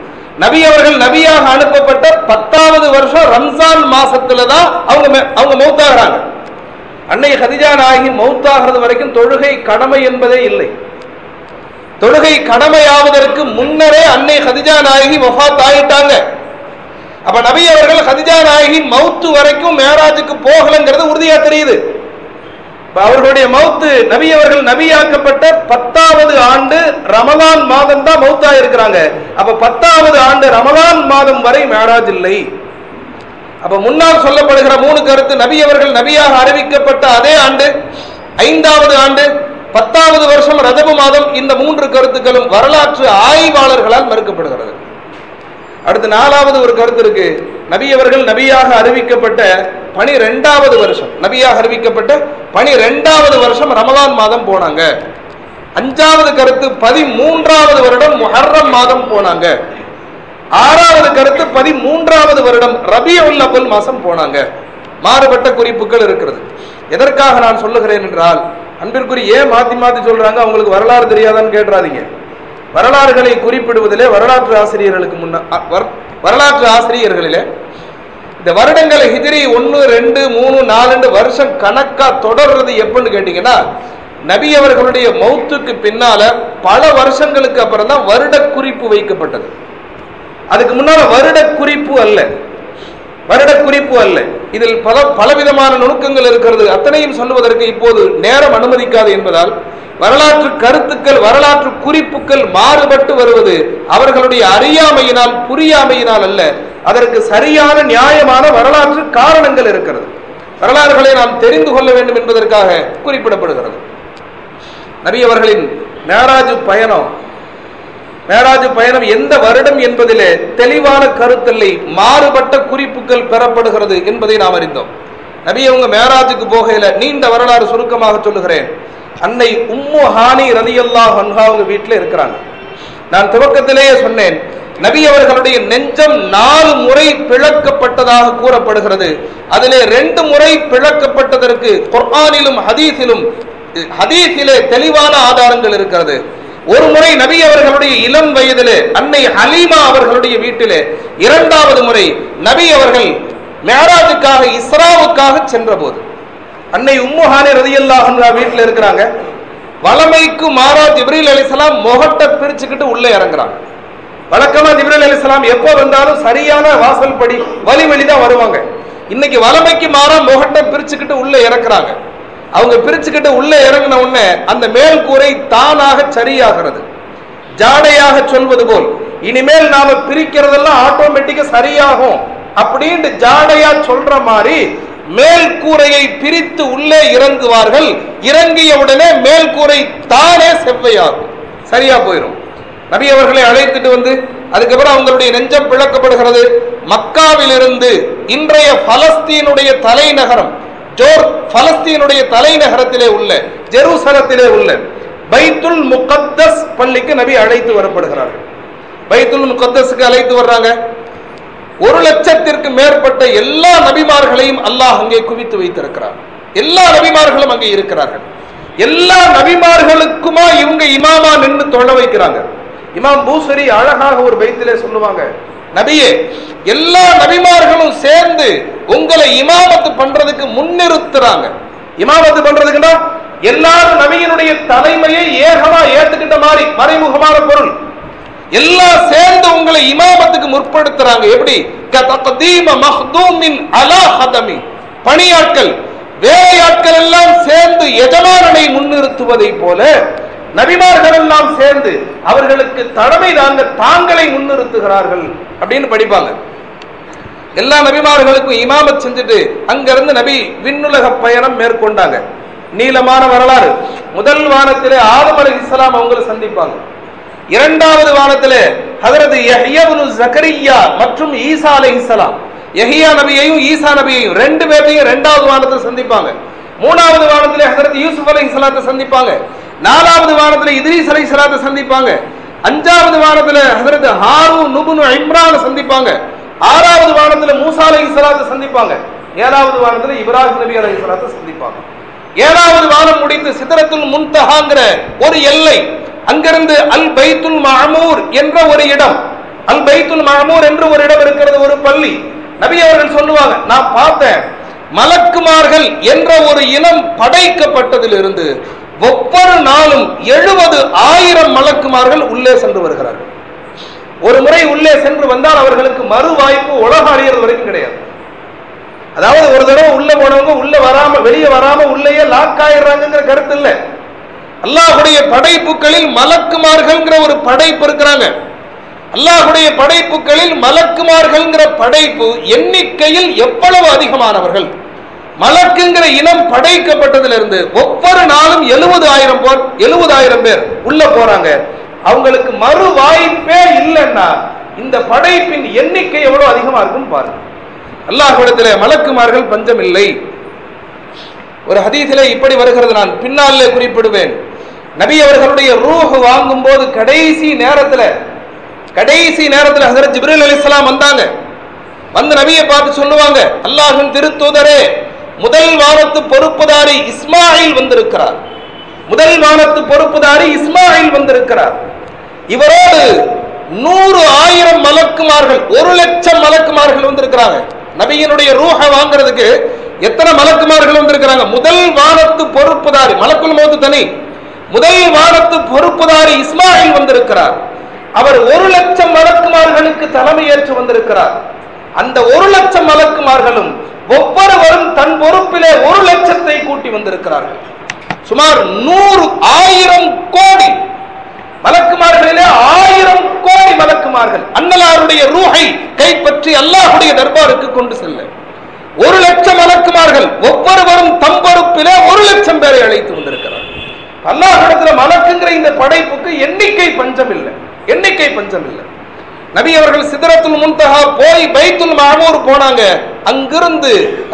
நபி அவர்கள் நபியாக அனுப்பப்பட்ட பத்தாவது வருஷம் ரம்சான் மாசத்துல தான் அவங்க அவங்க மௌத்தாகிறாங்க. அன்னை ஹதிஜா நாயகி மௌத்தாகிறது வரைக்கும் தொழுகை கடமை என்பதே இல்லை. தொழுகை கடமையாவதற்கு முன்னரே அன்னை ஹதிஜா நாயகி வஃபாத் ஆயிட்டாங்க. அப்ப நபி அவர்கள் ஹதிஜா நாயகின் மௌத்து வரைக்கும் மேராஜுக்கு போகலங்கிறது உறுதியா தெரியுது. அவர்களுடைய மௌத்து நபி அவர்கள் நபியாக்கப்பட்ட பத்தாவது ஆண்டு ரமலான் மாதம் தான் மவுத்தா இருக்கிறாங்க அப்ப பத்தாவது ஆண்டு ரமலான் மாதம் வரை மேராஜ் இல்லை. அப்ப முன்னால் சொல்லப்படுகிற மூணு கருத்து நபி அவர்கள் நபியாக அறிவிக்கப்பட்ட அதே ஆண்டு ஐந்தாவது ஆண்டு பத்தாவது வருஷம் ரஜப மாதம் இந்த மூன்று கருத்துக்களும் வரலாற்று ஆய்வாளர்களால் மறுக்கப்படுகிறது. அடுத்து நாலாவது ஒரு கருத்து இருக்கு. நபியவர்கள் நபியாக அறிவிக்கப்பட்ட பனிரெண்டாவது வருஷம். நபியாக அறிவிக்கப்பட்ட பனிரெண்டாவது வருஷம் ரமலான் மாதம் போனாங்க. அஞ்சாவது கருத்து பதிமூன்றாவது வருடம் முஹர்ரம் மாதம் போனாங்க. ஆறாவது கருத்து பதிமூன்றாவது வருடம் ரபியுல் அவ்வல் மாசம் போனாங்க. மாறுபட்ட குறிப்புகள் இருக்கிறது. எதற்காக நான் சொல்லுகிறேன் என்றால் அன்பிற்குரிய ஏன் மாத்தி மாத்தி சொல்றாங்க? அவங்களுக்கு வரலாறு தெரியாதான்னு கேட்டுறாதீங்க. வரலாறுகளை குறிப்பிடுவதிலே வரலாற்று ஆசிரியர்களுக்கு முன்ன வர்- வரலாற்று ஆசிரியர்களிலே இந்த வருடங்களை ஹிஜ்ரி ஒன்று ரெண்டு மூணு நாலுண்டு வருஷம் கணக்கா தொடர்றது எப்படின்னு கேட்டீங்கன்னா நபி அவர்களுடைய மௌத்துக்கு பின்னால பல வருஷங்களுக்கு அப்புறம் தான் வருட குறிப்பு வைக்கப்பட்டது. அதுக்கு முன்னால வருட குறிப்பு அல்ல. வருட குறிப்பு அல்ல. இதில் பல பலவிதமான நுணுக்கங்கள் இருக்கிறது. அத்தனையும் சொல்லுவதற்கு இப்போது நேரம் அனுமதிக்காது என்பதால் வரலாற்று கருத்துக்கள் வரலாற்று குறிப்புகள் மாறுபட்டு வருவது அவர்களுடைய அறியாமையினால் புரியாமையினால் அல்ல. அதற்கு சரியான நியாயமான வரலாற்று காரணங்கள் இருக்கிறது. வரலாறுகளை நாம் தெரிந்து கொள்ள வேண்டும் என்பதற்காக குறிப்பிடப்படுகிறது. நபி மேராஜு மேராஜ் பயணம் மேராஜு பயணம் எந்த வருடம் என்பதிலே தெளிவான கருத்தில்லை மாறுபட்ட குறிப்புகள் பெறப்படுகிறது என்பதை நாம் அறிந்தோம். நபி அவங்க மேராஜுக்கு போகையில நீண்ட வரலாறு சுருக்கமாக சொல்லுகிறேன். அன்னை உம்மு ஹானி ரதியல்லாஹ் அன்ஹா அவங்க வீட்டில் இருக்கிறாங்க. நான் துவக்கத்திலேயே சொன்னேன் நபி அவர்களுடைய நெஞ்சம் நாலு முறை பிளக்கப்பட்டதாக கூறப்படுகிறது. அதிலே ரெண்டு முறை பிளக்கப்பட்டதற்கு குர்ஆனிலும் ஹதீஸிலும் ஹதீஸிலே தெளிவான ஆதாரங்கள் இருக்கிறது. ஒரு முறை நபி அவர்களுடைய இளம் வயதிலே அன்னை ஹலீமா அவர்களுடைய வீட்டிலே இரண்டாவது முறை நபி அவர்கள் மேராஜுக்காக இஸ்ராவுக்காக சென்றபோது. அன்னை உம்முஹானி ரதியல்லாஹு வீட்டில் இருக்கிறாங்க. வளமைக்கு மாறா ஜிப்ரீல் அலிஸ்லாம் முகத்தை பிரிச்சுக்கிட்டு உள்ளே இறங்குறாங்க. வழக்கமா ஜிப்ரீல் அலிஸ்லாம் எப்போ வந்தாலும் சரியான வாசல் படி வழி வழி தான் வருவாங்க. இன்னைக்கு வளமைக்கு மாறா முகத்தை பிரிச்சுக்கிட்டு உள்ளே இறக்குறாங்க. அவங்க பிரிச்சுக்கிட்டு உள்ளே இறங்கின உடனே அந்த மேல் கூரை தானாக சரியாகிறது. ஜாடையாக சொல்வது போல் இனிமேல் நாம பிரிக்கிறதெல்லாம் ஆட்டோமேட்டிக்கா சரியாகும். அப்படின்னு ஜாடையா சொல்ற மாதிரி மேல் கூரையை பிரித்து உள்ளே இறங்குவார்கள். இறங்கிய உடனே மேல் கூரை தானே செவ்வையாகும். சரியா போயிடும் நபி அவர்களை அழைத்துட்டு வந்து அதுக்கப்புறம் அவங்களுடைய நெஞ்சம் பிளக்கப்படுகிறது. மக்காவிலிருந்து இன்றைய பலஸ்தீனுடைய தலைநகரம் ஜோர் பலஸ்தீனுடைய தலைநகரத்திலே உள்ள ஜெருசலத்திலே உள்ள பைத்துல் முகத்தஸ் பள்ளிக்கு நபி அழைத்து வரப்படுகிறார்கள். பைத்துல் முகத்தஸுக்கு அழைத்து வர்றாங்க. ஒரு லட்சத்திற்கு மேற்பட்ட எல்லா நபிமார்களையும் அல்லாஹ் அங்கே குவித்து வைத்திருக்கிறார் எல்லா நபிமார்களும் அங்கே இருக்கிறார்கள். எல்லா நபிமார்களுக்குமா இவங்க இமாமா நின்று தொழ வைக்கிறாங்க. இமாம் பூசரி அழகாக ஒரு பைத்திலே சொல்லுவாங்க நபியே எல்லா நபிமார்களும் சேர்ந்து உங்களை இமாமத்து பண்றதுக்கு முன்னிறுத்துறாங்க. இமாமத்து பண்றதுக்குன்னா எல்லாரும் நபியினுடைய தலைமையை ஏகமா ஏத்துக்கிட்ட மாதிரி மறைமுகமான பொருள். எல்லாம் சேர்ந்து உங்களை இமாமத்துக்கு முற்படுத்துறாங்க. எப்படி? அலா ஹதமி. பணியாட்கள் வேலையாட்கள் எல்லாம் சேர்ந்து எஜமானனை முன்னிறுத்துவதை போல நபிமார்கள் எல்லாம் சேர்ந்து அவர்களுக்கு தலைமை தாங்க தாங்களை முன்னிறுத்துகிறார்கள் அப்படின்னு படிப்பாங்க. எல்லா நபிமார்களுக்கும் இமாமத் செஞ்சுட்டு அங்கிருந்து நபி விண்ணுலக பயணம் மேற்கொண்டாங்க. நீளமான வரலாறு. முதல் வாரத்திலே ஆதம் அலை இஸ்லாம் அவங்களை சந்திப்பாங்க. இரண்டாவது வானத்தில் ஹதரத் யஹ்யபுனு ஜக்கரியா மற்றும் ஈசா அலைஹிஸ்ஸலாம் யஹியா நபியையும் ஈசா நபியையும் ரெண்டு பேரையும் இரண்டாவது வானத்தில் சந்திப்பாங்க. மூணாவது வானத்தில் ஹதரத் யூசுப் அலைஹிஸ்ஸலாத்தை சந்திப்பாங்க. நாலாவது வானத்திலே இத்ரீஸ் அலைஹிஸ்ஸலாத்தை சந்திப்பாங்க. அஞ்சாவது வானத்தில் ஹதரத் ஹாரு நுபுனு இம்ரான் சந்திப்பாங்க. ஆறாவது வானத்தில் மூசா அலைஹிஸ்ஸலாத்தை சந்திப்பாங்க. ஏழாவது வானத்தில் இப்ராஹிம் நபி அலைஹிஸ்ஸலாத்தை சந்திப்பாங்க. ஏழாவது வானம் முடித்து சிதறத்துல் முன்தஹாங்கிற ஒரு எல்லை அங்கிருந்து அல் பைத்துல் மாமூர் என்ற ஒரு இடம். அல் பைத்துல் மாமூர் என்று ஒரு இடம் இருக்கிறது ஒரு பள்ளி. நபி அவர்கள் சொல்லுவாங்க நான் பார்த்தேன். மலக்குமார்கள் என்ற ஒரு இனம் படைக்கப்பட்டதிலிருந்து ஒவ்வொரு நாளும் எழுபது ஆயிரம் மலக்குமார்கள் உள்ளே சென்று வருகிறார்கள். ஒரு முறை உள்ளே சென்று வந்தால் அவர்களுக்கு மறு வாய்ப்பு உலக அழியறது வரைக்கும் கிடையாது. அதாவது ஒரு தடவை உள்ள போனவங்க உள்ள வராம வெளியே வராம உள்ளேயே லாக் ஆயிடுறாங்கிற கருத்து இல்லை. அல்லாஹுடைய படைப்புகளில் மலக்குமார்கள்ங்கிற ஒரு படைப்பு இருக்கிறாங்க. அல்லாஹுடைய படைப்புகளில் மலக்குமார்கள்ங்கிற படைப்பு எண்ணிக்கையில் எவ்வளவு அதிகமானவர்கள்? மலக்குங்கிற இனம் படைக்கப்பட்டதிலிருந்து ஒவ்வொரு நாளும் எழுபது ஆயிரம் போர் எழுபதாயிரம் பேர் உள்ள போறாங்க. அவங்களுக்கு மறு வாய்ப்பே இல்லைன்னா இந்த படைப்பின் எண்ணிக்கை எவ்வளவு அதிகமா இருக்கும் பாருங்க. அல்லாஹ்விடத்திலே மலக்குமார்கள் பஞ்சம் இல்லை ஒரு ஹதீஸிலே இப்படி வருகிறது நான் பின்னாலே குறிப்பிடுவேன். நபி அவர்களுடைய ரூஹ் வாங்கும் போது கடைசி நேரத்துல கடைசி நேரத்துல ஹசரத் ஜிப்ரீல் அலிஸ்லாம் வந்தாங்க. வந்து நபியை பார்த்து சொல்லுவாங்க அல்லாஹின் திருத்தூதரே முதல் வானத்து பொறுப்புதாரி இஸ்மாயில் வந்திருக்கிறார். முதல் வானத்து பொறுப்புதாரி இஸ்மாயில் வந்திருக்கிறார். இவரோடு நூறு ஆயிரம் மலக்குமார்கள் ஒரு லட்சம் மலக்குமார்கள் வந்திருக்கிறாங்க. நபியினுடைய ரூஹ வாங்குறதுக்கு எத்தனை மலக்குமார்கள் வந்திருக்கிறாங்க? முதல் வானத்து பொறுப்புதாரி மலக்குள் மோது தனி. முதல் வானத்து பொறுப்புதாரி இஸ்மாயில் வந்திருக்கிறார். அவர் ஒரு லட்சம் மலக்குமார்களுக்கு தலைமையேற்று வந்திருக்கிறார். அந்த ஒரு லட்சம் மலக்குமார்களும் ஒவ்வொருவரும் தன் பொறுப்பிலே ஒரு லட்சத்தை கூட்டி வந்திருக்கிறார்கள். சுமார் நூறு ஆயிரம் கோடி மலக்குமார்களிலே ஆயிரம் கோடி மலக்குமார்கள். அன்னலாருடைய ரூஹை கைப்பற்றி அல்லாஹுடைய தர்பாருக்கு கொண்டு செல்ல. ஒரு லட்சம் மலக்குமார்கள் ஒவ்வொருவரும் தம் பொறுப்பிலே ஒரு லட்சம் பேரை அழைத்து வந்திருக்கிறார். அல்லாஹிடத்துல மலக்குங்கிற இந்த படைப்புக்கு எண்ணிக்கை பஞ்சம் இல்லை எண்ணிக்கை பஞ்சம் இல்லை நபி அவர்கள் சிதறத்துல் முன்தகா போய் பைத்துல் மாமூர் போனாங்க. அங்கிருந்து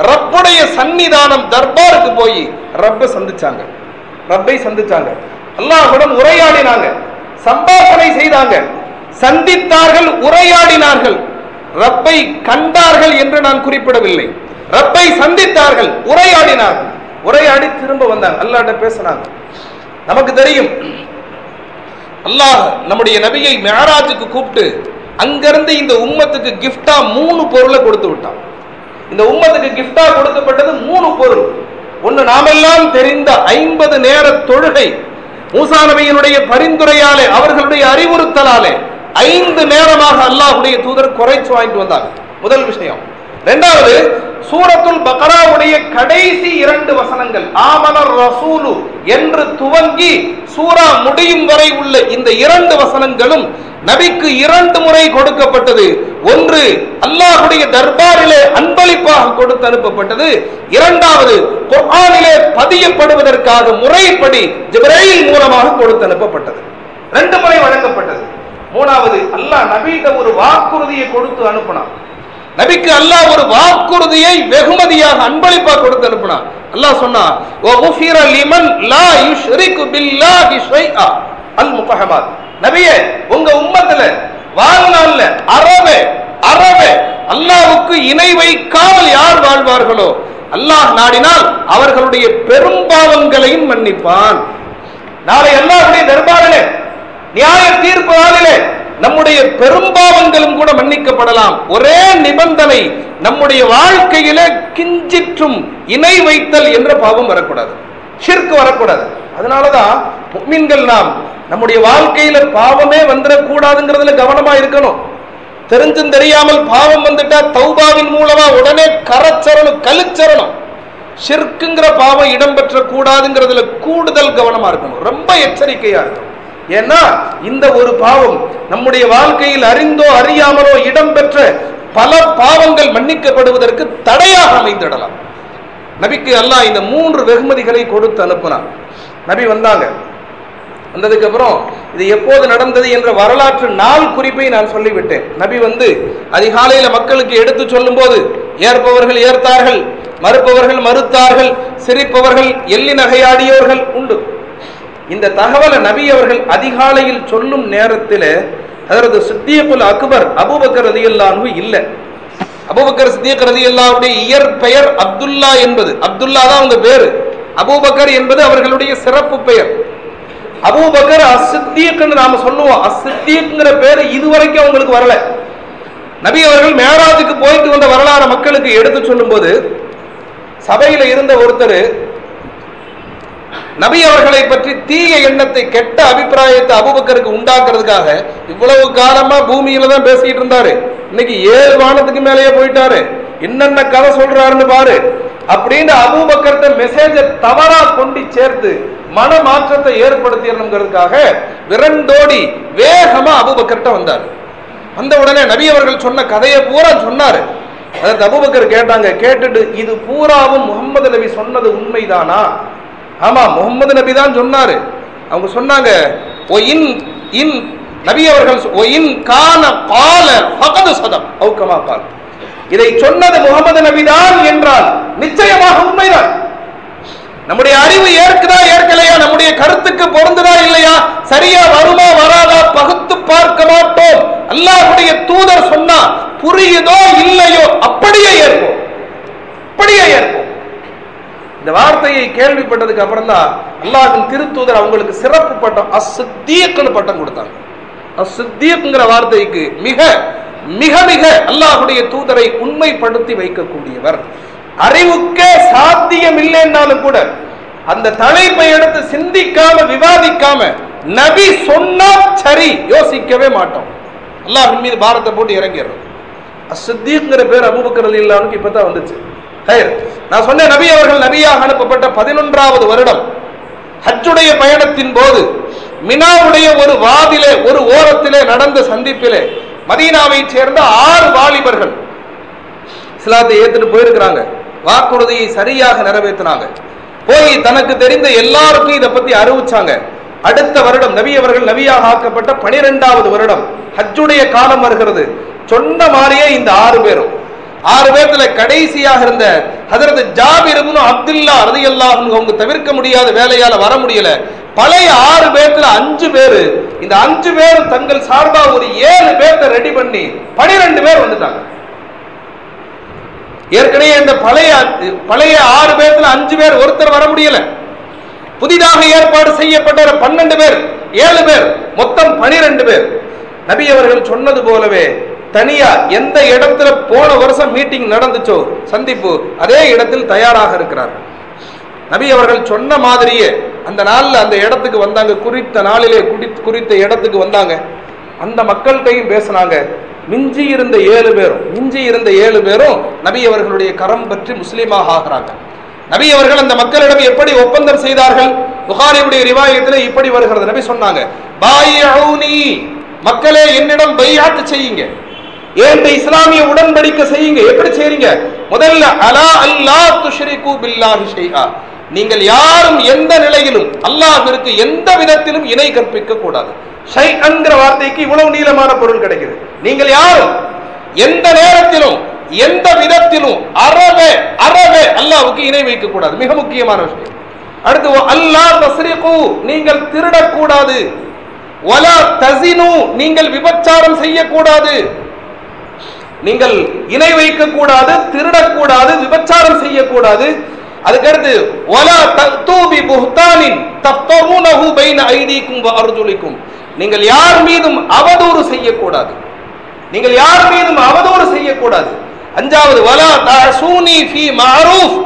ரப்புடைய சன்னிதானம் தர்பாருக்கு போய் ரப்பை சந்திச்சாங்க. ரப்பை சந்திச்சாங்க. அல்லாஹுடன் உரையாடினாங்க. சம்பாஷணை செய்தாங்க. சந்தித்தார்கள் உரையாடினார்கள். ரப்பை கண்டார்கள் என்று நான் குறிப்பிடவில்லை. ரப்பை சந்தித்தார்கள் உரையாடினார்கள். உரையாடி திரும்ப வந்தாங்க. அல்லாட்ட பேசினாங்க. நமக்கு தெரியும். அல்லாஹ் நம்முடைய நபியை மேராஜுக்கு கூப்பிட்டு அங்கிருந்து இந்த உம்மத்துக்கு கிஃப்டா மூணு பொருளை கொடுத்து விட்டான். இந்த உம்மத்துக்கு கிஃப்டா கொடுக்கப்பட்டது மூணு பொருள். ஒன்று நாமெல்லாம் தெரிந்த ஐம்பது நேர தொழுகை. மூசா நபியினுடைய பரிந்துரையாலே அவர்களுடைய அறிவுறுத்தலாலே ஐந்து நேரமாக அல்லாஹுடைய தூதர் குறைச்சு வாங்கிட்டு வந்தாங்க. முதல் விஷயம். இரண்டாவது சூரத்துல் பக்ராவுடைய கடைசி இரண்டு வசனங்கள். ஆமனர் ரசூலு என்று துவங்கி சூரா முடியும் வரை உள்ள இந்த இரண்டு வசனங்களும் நபிக்கு இரண்டு முறை கொடுக்கப்பட்டது. ஒன்று அல்லாஹுடைய தர்பாரிலே அன்பளிப்பாக கொடுத்து அனுப்பப்பட்டது. இரண்டாவது குர்ஆனிலே பதியப்படுவதற்காக முறைப்படி ஜிப்ரைல் மூலமாக கொடுத்து அனுப்பப்பட்டது. ரெண்டு முறை வழங்கப்பட்டது. மூணாவது அல்லாஹ் நபியிட்ட ஒரு வாக்குறுதியை கொடுத்து அனுப்பினான். நபிக்கு அல்லாஹ் ஒரு வாக்குறுதியை வெகுமதியாக அன்பளிப்பா கொடுத்து அனுப்பினான். அல்லாஹ் சொன்னா "வ குஃபிர லிமன் லா யுஷ்ரிகு பில்லாஹி ஷைஆ அல் முஃபஹமாத். நபியே உங்க உம்மத்துல வாழ்நாள்ல அறவே அறவே அல்லாஹ்வுக்கு இணை வைக்காமல் யார் வாழ்வார்களோ அல்லாஹ் நாடினால் அவர்களுடைய பெரும்பாவங்களையும் மன்னிப்பான். நாளை அல்லாஹ்வுடைய தர்பாரிலே நியாய தீர்ப்பு நாளிலே நம்முடைய பெரும்பாவங்களும் கூட மன்னிக்கப்படலாம். ஒரே நிபந்தனை நம்முடைய வாழ்க்கையிலே கிஞ்சிற்றும் இணை வைத்தல் என்ற பாவம் வரக்கூடாது. ஷிர்க் வரக்கூடாது. அதனாலதான் முக்மீன்கள் நாம் நம்முடைய வாழ்க்கையில பாவமே வந்துடக்கூடாதுங்கிறதுல கவனமா இருக்கணும். தெரிஞ்சும் தெரியாமல் பாவம் வந்துட்டா தௌபாவின் மூலமா உடனே கரச்சரணும் கழுச்சரணும். ஷிர்க்குங்கிற பாவம் இடம்பெற்ற கூடாதுங்கிறதுல கூடுதல் கவனமா இருக்கணும். ரொம்ப எச்சரிக்கையா இருக்கணும். ஏன்னா இந்த ஒரு பாவம் நம்முடைய வாழ்க்கையில் அறிந்தோ அறியாமலோ இடம்பெற்ற பல பாவங்கள் மன்னிக்கப்படுவதற்கு தடையாக அமைந்திடலாம். நபிக்கு அல்லாஹ் இந்த மூன்று வெகுமதிகளை கொடுத்து அனுப்பினான். நபி வந்தாங்க. வந்ததுக்கு அப்புறம் இது எப்போது நடந்தது என்ற வரலாற்று நாள் குறிப்பை நான் சொல்லிவிட்டேன். நபி வந்து அதிகாலையில் மக்களுக்கு எடுத்து சொல்லும்போது ஏற்பவர்கள் ஏற்றார்கள் மறுப்பவர்கள் மறுத்தார்கள் சிரிப்பவர்கள் எள்ளி நகையாடியவர்கள் உண்டு. இந்த தகவலை நபி அவர்கள் அதிகாலையில் சொல்லும் நேரத்தில் அதற்கு சித்தியகுல் அக்பர் அபுபக்கர் ரதியுல்லானு இல்லை. அபுபக்கர் சித்தியக் ரதியுல்லாவுடைய இயற்பெயர் அப்துல்லா என்பது. அப்துல்லா தான் அவங்க பேரு அபுபக்கர் என்பது அவர்களுடைய சிறப்பு பெயர். அபுபக்கர் அசித்தியக்குன்னு நாம சொல்லுவோம். அசித்தியக்குங்கிற பேர் இதுவரைக்கும் அவங்களுக்கு வரல. நபி அவர்கள் மேராஜுக்கு போயிட்டு வந்த வரலாறு மக்களுக்கு எடுத்து சொல்லும்போது சபையில இருந்த ஒருத்தர் நபி அவர்களை பற்றி தீய எண்ணத்தை கெட்ட அபிப்பிராயத்தை அபுபக்கருக்கு உண்டாக்குறதுக்காக இவ்வளவு காலமா பூமியில தான் பேசிட்டு இருந்தாரு. இன்னைக்கு ஏழு வானத்துக்கு மேலேயே போயிட்டாரு. என்னென்ன கதை சொல்றாருன்னு பாரு. அப்படின்னு அபூபக்கர்த்த மெசேஜ தவறா கொண்டு சேர்த்து மன மாற்றத்தை ஏற்படுத்திடணுங்கிறதுக்காக விரண்டோடி வேகமா அபூபக்கர்ட்ட வந்தார். வந்த உடனே நபி அவர்கள் சொன்ன கதையை பூரா சொன்னாரு. அதற்கு அபூபக்கர் கேட்டாங்க கேட்டுட்டு இது பூராவும் முகமது நபி சொன்னது உண்மைதானா? ஆமா முகமது நபி தான் சொன்னாரு. அவங்க சொன்னாங்க ஓ இன் இன் நபி அவர்கள் ஓ இன் கான கால பகது சதம் அவுக்கமா கால். இதை சொன்னது முகமது நபிதான் என்றால் நிச்சயமாக உண்மைதான். நம்முடைய அறிவு ஏற்குதா ஏற்கலையா? நம்முடைய கருத்துக்கு பொருந்துதா இல்லையா? சரியா வருமா வராதா? பகுத்து பார்க்க மாட்டோம். அல்லாஹுடைய தூதர் சொன்னா புரியுதோ இல்லையோ? அப்படியே ஏற்போம். அப்படியே ஏற்போம். இந்த வார்த்தையை கேள்விப்பட்டதுக்கு அப்புறம் தான் அல்லாஹின் திருத்தூதர் அவங்களுக்கு சிறப்பு பட்டம் அசித்தியக்குன்னு பட்டம் கொடுத்தாங்க. அசுத்தியக்குங்கிற வார்த்தைக்கு மிக மிக மிக அல்லாஹுடைய தூதரை உண்மைப்படுத்தி வைக்கக்கூடியவர். அறிவுக்கே சாத்தியம் இல்லைன்னாலும் கூட அந்த தலைப்பை எடுத்து சிந்திக்காம விவாதிக்காம நபி சொன்னா சரி யோசிக்கவே மாட்டோம். அல்லாஹின் மீது பாரத்தை போட்டு இறங்கிடுறோம். அசித்தியங்கிற பேர் அபுபக்கர் அலி இல்லானுக்கு இப்பதான் வந்துச்சு. நான் சொன்ன நபி அவர்கள் நபியாக அனுப்பப்பட்ட பதினொன்றாவது வருடம். ஹஜ்ஜுடைய பயணத்தின் போது மினாவுடைய ஒரு வாதிலே ஒரு ஓரத்திலே நடந்த சந்திப்பிலே மதீனாவை சேர்ந்த ஆறு வாலிபர்கள் இஸ்லாத்தை ஏத்துட்டு போயிருக்கிறாங்க. வாக்குறுதியை சரியாக நிறைவேற்றினாங்க. போய் தனக்கு தெரிந்த எல்லாருக்கும் இதை பத்தி அறிவிச்சாங்க. அடுத்த வருடம் நபி அவர்கள் நபியாக ஆக்கப்பட்ட பனிரெண்டாவது வருடம் ஹஜ்ஜுடைய காலம் வருகிறது. சொன்ன மாதிரியே இந்த ஆறு பேரும். ஆறு பேர்த்துல கடைசியாக இருந்த ஹதரத் ஜாபிர் அப்துல்லா ரலியல்லாஹு அவங்க தவிர்க்க முடியாத வேலையால வர முடியல. பழைய ஆறு பேர்த்துல அஞ்சு பேரு இந்த அஞ்சு பேர் தங்கள் சார்பா ஒரு ஏழு பேர்த்த ரெடி பண்ணி பனிரெண்டு பேர் வந்துட்டாங்க. ஏற்கனவே இந்த பழைய பழைய ஆறு பேர்த்துல அஞ்சு பேர் ஒருத்தர் வர முடியல. புதிதாக ஏற்பாடு செய்யப்பட்ட பன்னெண்டு பேர் ஏழு பேர் மொத்தம் பனிரெண்டு பேர். நபி அவர்கள் சொன்னது போலவே தனியா எந்த இடத்துல போன வருஷம் மீட்டிங் நடந்துச்சோ சந்திப்பு அதே இடத்தில் தயாராக இருக்கிறார்கள் நபி அவர்கள் சொன்ன மாதிரியே அந்த நாளில் அந்த இடத்துக்கு வந்தாங்க குறித்த நாளிலே குடி குறித்த இடத்துக்கு வந்தாங்க. அந்த மக்கள்கிட்டையும் பேசினாங்க. மிஞ்சி இருந்த ஏழு பேரும் மிஞ்சி இருந்த ஏழு பேரும் நபி அவர்களுடைய கரம் பற்றி முஸ்லீமாக ஆகிறாங்க. நபி அவர்கள் அந்த மக்களிடம் எப்படி ஒப்பந்தம் செய்தார்கள்? புகாரியுடைய ரிவாயத்தில் இப்படி வருகிறது. நபி சொன்னாங்க பாயி மக்களே என்னிடம் பையாத்து செய்யுங்க. ஏந்த இஸ்லாமிய உடன்படிக்கை செய்யுங்க. எப்படி செய்றீங்க? முதல்ல அலா அல்லா துஷ்ரிகு பில்லாஹி ஷைஆ. நீங்கள் யாரும் எந்த நிலையிலும் அல்லாஹிற்கு எந்த விதத்திலும் இணை கற்பிக்க கூடாது. ஷை என்கிற வார்த்தைக்கு இவ்வளவு நீளமான பொருள் கிடைக்குது. நீங்கள் யாரும் எந்த நேரத்திலும் எந்த விதத்திலும் அறவே அறவே அல்லாவுக்கு இணை வைக்க கூடாது. மிக முக்கியமான விஷயம். அடுத்து அல்லாஹ் தஸ்ரிகு. நீங்கள் திருடக்கூடாது. வலா தசினு நீங்கள் விபச்சாரம் செய்யக்கூடாது. நீங்கள் இணை வைக்க கூடாது திருடக்கூடாது விபச்சாரம் செய்யக்கூடாது. அதுக்கடுத்து வலா தூபி புஹ்தானின் தஃபருனஹு பைன ஐதீக்கும் வ அர்ஜுலிக்கும். நீங்கள் யார் மீதும் அவதூறு செய்யக்கூடாது. நீங்கள் யார் மீதும் அவதூறு செய்யக்கூடாது. அஞ்சாவது வலா தசூனி ஃபி மஅரூஃப்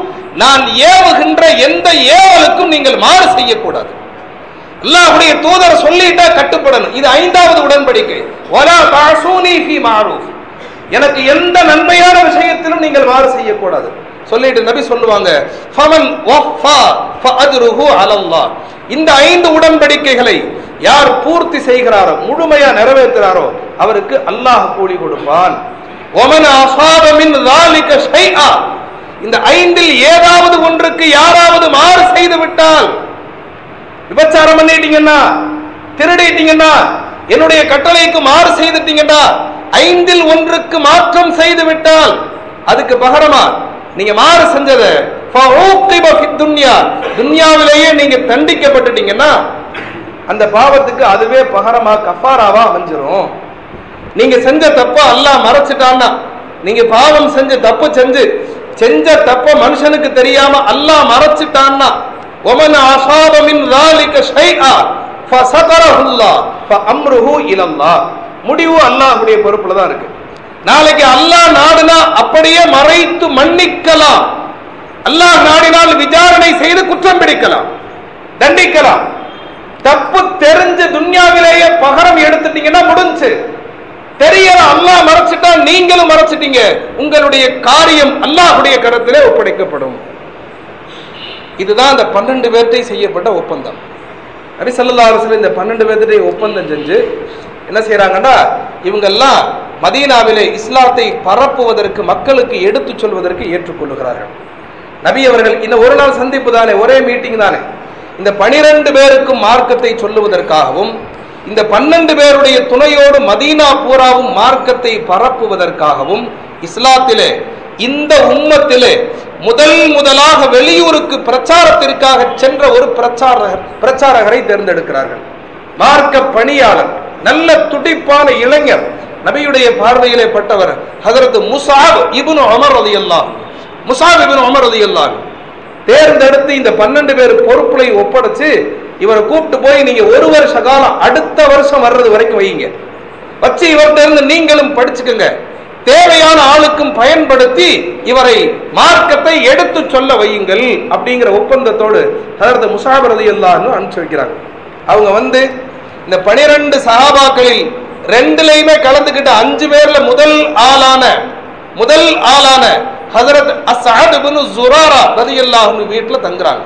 நான் ஏவுகின்ற எந்த ஏவலுக்கும் நீங்கள் மாறு செய்யக்கூடாது. அல்லாஹ்வுடைய தூதர் சொல்லிட்டா கட்டுப்படணும். இது ஐந்தாவது உடன்படிக்கை. வலா தசூனி ஃபி மஅரூஃப் எனக்கு எந்த நன்மையான விஷயத்திலும் நீங்கள் மாறு செய்யக்கூடாது. சொல்லிட்டு நபி சொல்லுவாங்க இந்த ஐந்து உடன்படிக்கைகளை யார் பூர்த்தி செய்கிறாரோ முழுமையா நிறைவேற்றுகிறாரோ அவருக்கு அல்லாஹ் கூலி கொடுப்பான். இந்த ஐந்தில் ஏதாவது ஒன்றுக்கு யாராவது மாறு செய்து விட்டால் விபச்சாரம் பண்ணிட்டீங்கன்னா திருடிட்டீங்கன்னா என்னுடைய கட்டளைக்கு மாறு செய்துட்டீங்கன்னா ஐந்தில் ஒன்றுக்கு மாற்றம் செய்து விட்டால் அதுக்கு பகரமா நீங்க மாறு செஞ்சது. துன்யா. துன்யாவிலேயே நீங்க தண்டிக்கப்பட்டுட்டீங்கன்னா அந்த பாவத்துக்கு அதுவே பகரமா கஃபாராவா அமைஞ்சிரும். நீங்க செஞ்ச தப்ப அல்லாஹ் மறைச்சிட்டான்னா நீங்க பாவம் செஞ்சு தப்பு செஞ்சு செஞ்ச தப்ப மனுஷனுக்கு தெரியாம அல்லாஹ் மறைச்சிட்டான்னா ஒமன் அசாபமின் ராலிக ஷைஆ ஃபசதரஹுல்லா ஃபஅம்ருஹு இலல்லாஹ். முடிவு அல்லாஹுடைய பொறுப்புல தான் இருக்கு. நாளைக்கு அல்லாஹ் நாடுனா அப்படியே மறைத்து மன்னிக்கலாம். அல்லாஹ் நாடினால் விசாரணை செய்து குற்றம் பிடிக்கலாம். தண்டிக்கலாம். தப்பு தெரிஞ்சு துன்யாவிலேயே பகரம் எடுத்துட்டீங்கன்னா முடிஞ்சு. தெரியல அல்லாஹ் மறைச்சிட்டா நீங்களும் மறைச்சிட்டீங்க. உங்களுடைய காரியம் அல்லாஹுடைய கருத்திலே ஒப்படைக்கப்படும். இதுதான் அந்த பன்னெண்டு பேர்த்தை செய்யப்பட்ட ஒப்பந்தம். நபி சல்லா அலுவலம் இந்த பன்னெண்டு பேர்ட்டை ஒப்பந்தம் செஞ்சு என்ன செய்யறாங்கன்னா இவங்கெல்லாம் மதீனாவிலே இஸ்லாத்தை பரப்புவதற்கு மக்களுக்கு எடுத்துச் சொல்வதற்கு ஏற்றுக்கொள்ளுகிறார்கள் நபி அவர்கள் இந்த ஒரு நாள் சந்திப்பு தானே ஒரே மீட்டிங் தானே. இந்த பனிரெண்டு பேருக்கும் மார்க்கத்தை சொல்லுவதற்காகவும் இந்த பன்னெண்டு பேருடைய துணையோடு மதீனா பூராவும் மார்க்கத்தை பரப்புவதற்காகவும் இஸ்லாத்திலே இந்த உம்மத்திலே முதல் முதலாக வெளியூருக்கு பிரச்சாரத்திற்காக சென்ற ஒரு பிரச்சாரகர் பிரச்சாரகரை தேர்ந்தெடுக்கிறார்கள். மார்க்க பணியாளர் நல்ல துடிப்பான இளைஞர் நபியுடைய பார்வையிலே பட்டவர் ஹதரத் முசாப் இப்னு உமர் எல்லாம் முசாப் இப்னு உமர் எல்லாம் தேர்ந்தெடுத்து இந்த பன்னெண்டு பேர் பொறுப்புகளை ஒப்படைச்சு இவரை கூப்பிட்டு போய் நீங்க ஒரு வருஷ காலம் அடுத்த வருஷம் வர்றது வரைக்கும் வைங்க வச்சு இவர்கிட்ட இருந்து நீங்களும் படிச்சுக்கோங்க. தேவையான ஆளுக்கும் பயன்படுத்தி இவரை மார்க்கத்தை எடுத்து சொல்ல வையுங்கள் அப்படிங்கிற ஒப்பந்தத்தோடு ஹதரத் முசாபரதி ரதி அனுப்பிச்சு வைக்கிறாங்க அவங்க வந்து இந்த பனிரெண்டு சகாபாக்களில் ரெண்டுலையுமே கலந்துக்கிட்ட அஞ்சு பேர்ல முதல் ஆளான முதல் ஆளான ஹசரத் அஸ்அத் இப்னு ஜுராரா ரலியல்லாஹு வீட்டில் தங்குறாங்க.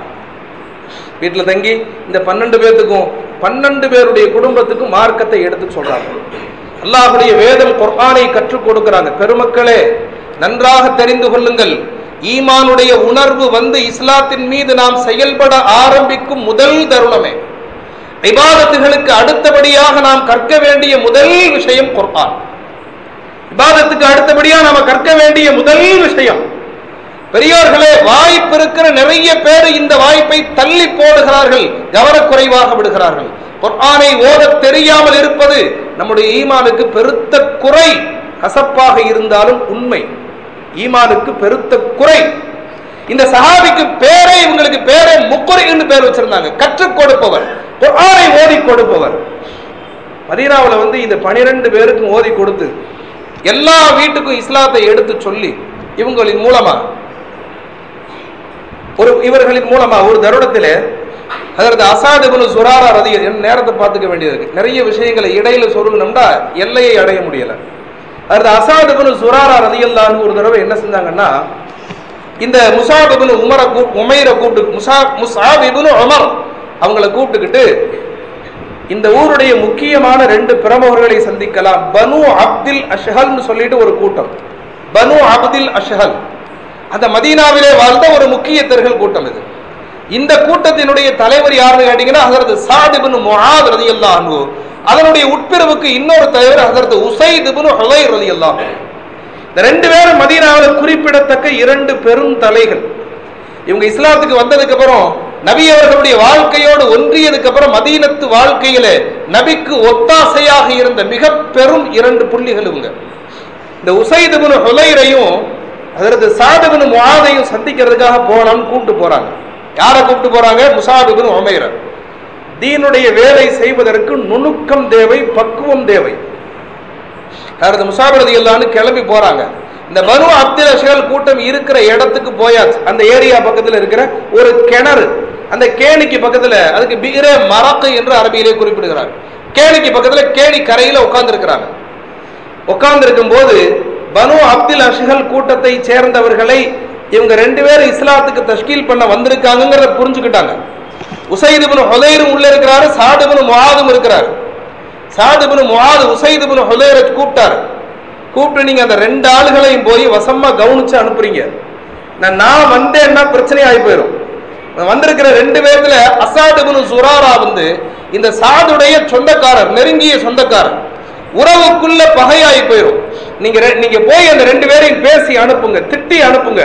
வீட்டில் தங்கி இந்த பன்னெண்டு பேர்த்துக்கும் பன்னெண்டு பேருடைய குடும்பத்துக்கும் மார்க்கத்தை எடுத்து சொல்றாங்க. அல்லாஹுடைய வேதம் குர்ஆனை கற்றுக் கொடுக்கிறாங்க. பெருமக்களே நன்றாக தெரிந்து கொள்ளுங்கள். ஈமானுடைய உணர்வு வந்து இஸ்லாத்தின் மீது நாம் செயல்பட ஆரம்பிக்கும் முதல் தருணமே. விவாதத்துகளுக்கு அடுத்தபடியாக நாம் கற்க வேண்டிய முதல் விஷயம் குர்ஆன். விவாதத்துக்கு அடுத்தபடியா நாம கற்க வேண்டிய முதல் விஷயம். பெரியோர்களே வாய்ப்பு இருக்கிற நிறைய பேர் இந்த வாய்ப்பை தள்ளி போடுகிறார்கள் கவனக்குறைவாக விடுகிறார்கள். குர்ஆனை ஓத தெரியாமல் இருப்பது நம்முடைய ஈமானுக்கு பெருத்த குறை. கசப்பாக இருந்தாலும் உண்மை. ஈமானுக்கு பெருத்த குறை. இந்த சஹாபிக்கு பேரே இவங்களுக்கு பேரே முக்குறை என்று பேர் வச்சிருந்தாங்க. கற்றுக் கொடுப்பவர். குர்ஆனை ஓதி கொடுப்பவர். மதீனாவுல வந்து இந்த பனிரெண்டு பேருக்கும் ஓதி கொடுத்து எல்லா வீட்டுக்கும் இஸ்லாத்தை எடுத்து சொல்லி இவங்களின் மூலமா ஒரு இவர்களின் மூலமா ஒரு தருடத்திலே அதற்கு அசாதுபுனு சுராரா ரதி என் நேரத்தை பார்த்துக்க வேண்டியது இருக்கு. நிறைய விஷயங்களை இடையில சொருகணும்னா எல்லையை அடைய முடியல. அதற்கு அசாதுபுனு சுராரா ரதியல்லான்னு ஒரு தடவை என்ன செஞ்சாங்கன்னா இந்த முசாபிபுனு உமர உமரை கூ உமைரை கூப்பிட்டு முசா முசாபிபுனு இப்னு உமர் அவங்கள கூப்பிட்டுக்கிட்டு இந்த ஊருடைய முக்கியமான ரெண்டு பிரமுகர்களை சந்திக்கலாம். பனு அப்தில் அஷஹல்னு சொல்லிட்டு ஒரு கூட்டம். பனு அப்தில் அஷஹல். அந்த மதீனாவிலே வாழ்ந்த ஒரு முக்கியத்தர்கள் கூட்டம் இது. இந்த கூட்டத்தினுடைய தலைவர் யாருன்னு கேட்டீங்கன்னா ஹசரத் சாத் இப்னு ரதி ரலியல்லாஹு அதனுடைய உட்பிரிவுக்கு இன்னொரு தலைவர் ஹசரத் உசைத் இப்னு ஹுதைர் ரலியல்லாஹு இந்த ரெண்டு பேரும் மதீனாவில் குறிப்பிடத்தக்க இரண்டு பெரும் தலைகள். இவங்க இஸ்லாத்துக்கு வந்ததுக்கு அப்புறம் நபி அவர்களுடைய வாழ்க்கையோடு ஒன்றியதுக்கு அப்புறம் மதீனத்து வாழ்க்கையில நபிக்கு ஒத்தாசையாக இருந்த மிக பெரும் இரண்டு புள்ளிகள் இவங்க. இந்த உசைதுபுன் ஹுலைரையும் அதற்கு சாதுபுன் முகாதையும் சந்திக்கிறதுக்காக போகலாம்னு கூப்பிட்டு போறாங்க. யாரை கூப்பிட்டு போறாங்க? முசாபிபின் உமைர தீனுடைய வேலை செய்வதற்கு நுணுக்கம் தேவை பக்குவம் தேவை. அடுத்த முசாபிரதி எல்லான்னு கிளம்பி போறாங்க? இந்த பனு அப்துல் கூட்டம் இருக்கிற இடத்துக்கு போயாச்சு. அந்த ஏரியா பக்கத்தில் இருக்கிற ஒரு கிணறு. அந்த கேணிக்கு பக்கத்துல அதுக்கு பிகரே மரக்கு என்று அரபியிலே குறிப்பிடுகிறார். கேணிக்கு பக்கத்துல கேணி கரையில் உட்கார்ந்துருக்கிறாங்க. உட்கார்ந்துருக்கும் உட்கார்ந்து பனு அப்துல் அஷகல் கூட்டத்தை சேர்ந்தவர்களை இவங்க ரெண்டு பேரும் இஸ்லாத்துக்கு தஷ்கீல் பண்ண வந்திருக்காங்கிறத புரிஞ்சுக்கிட்டாங்க. உசைதுபின் ஹுதைரும் உள்ள இருக்கிறாரு சாதுபின் முகாதும் இருக்கிறாரு. சாதுபின் முகாது உசைதுபின் ஹுதைரை கூப்பிட்டாரு. கூப்பிட்டு நீங்க அந்த ரெண்டு ஆளுகளையும் போய் வசமா கவனிச்சு அனுப்புறீங்க. நான் நான் வந்தேன்னா பிரச்சனை ஆகி போயிடும் நான் வந்திருக்கிற ரெண்டு பேர்ல அசாதுபின் சுராரா வந்து இந்த சாதுடைய சொந்தக்காரர் நெருங்கிய சொந்தக்காரர். உறவுக்குள்ள பகையாகி போயிடும் நீங்க நீங்க போய் அந்த ரெண்டு பேரையும் பேசி அனுப்புங்க திட்டி அனுப்புங்க.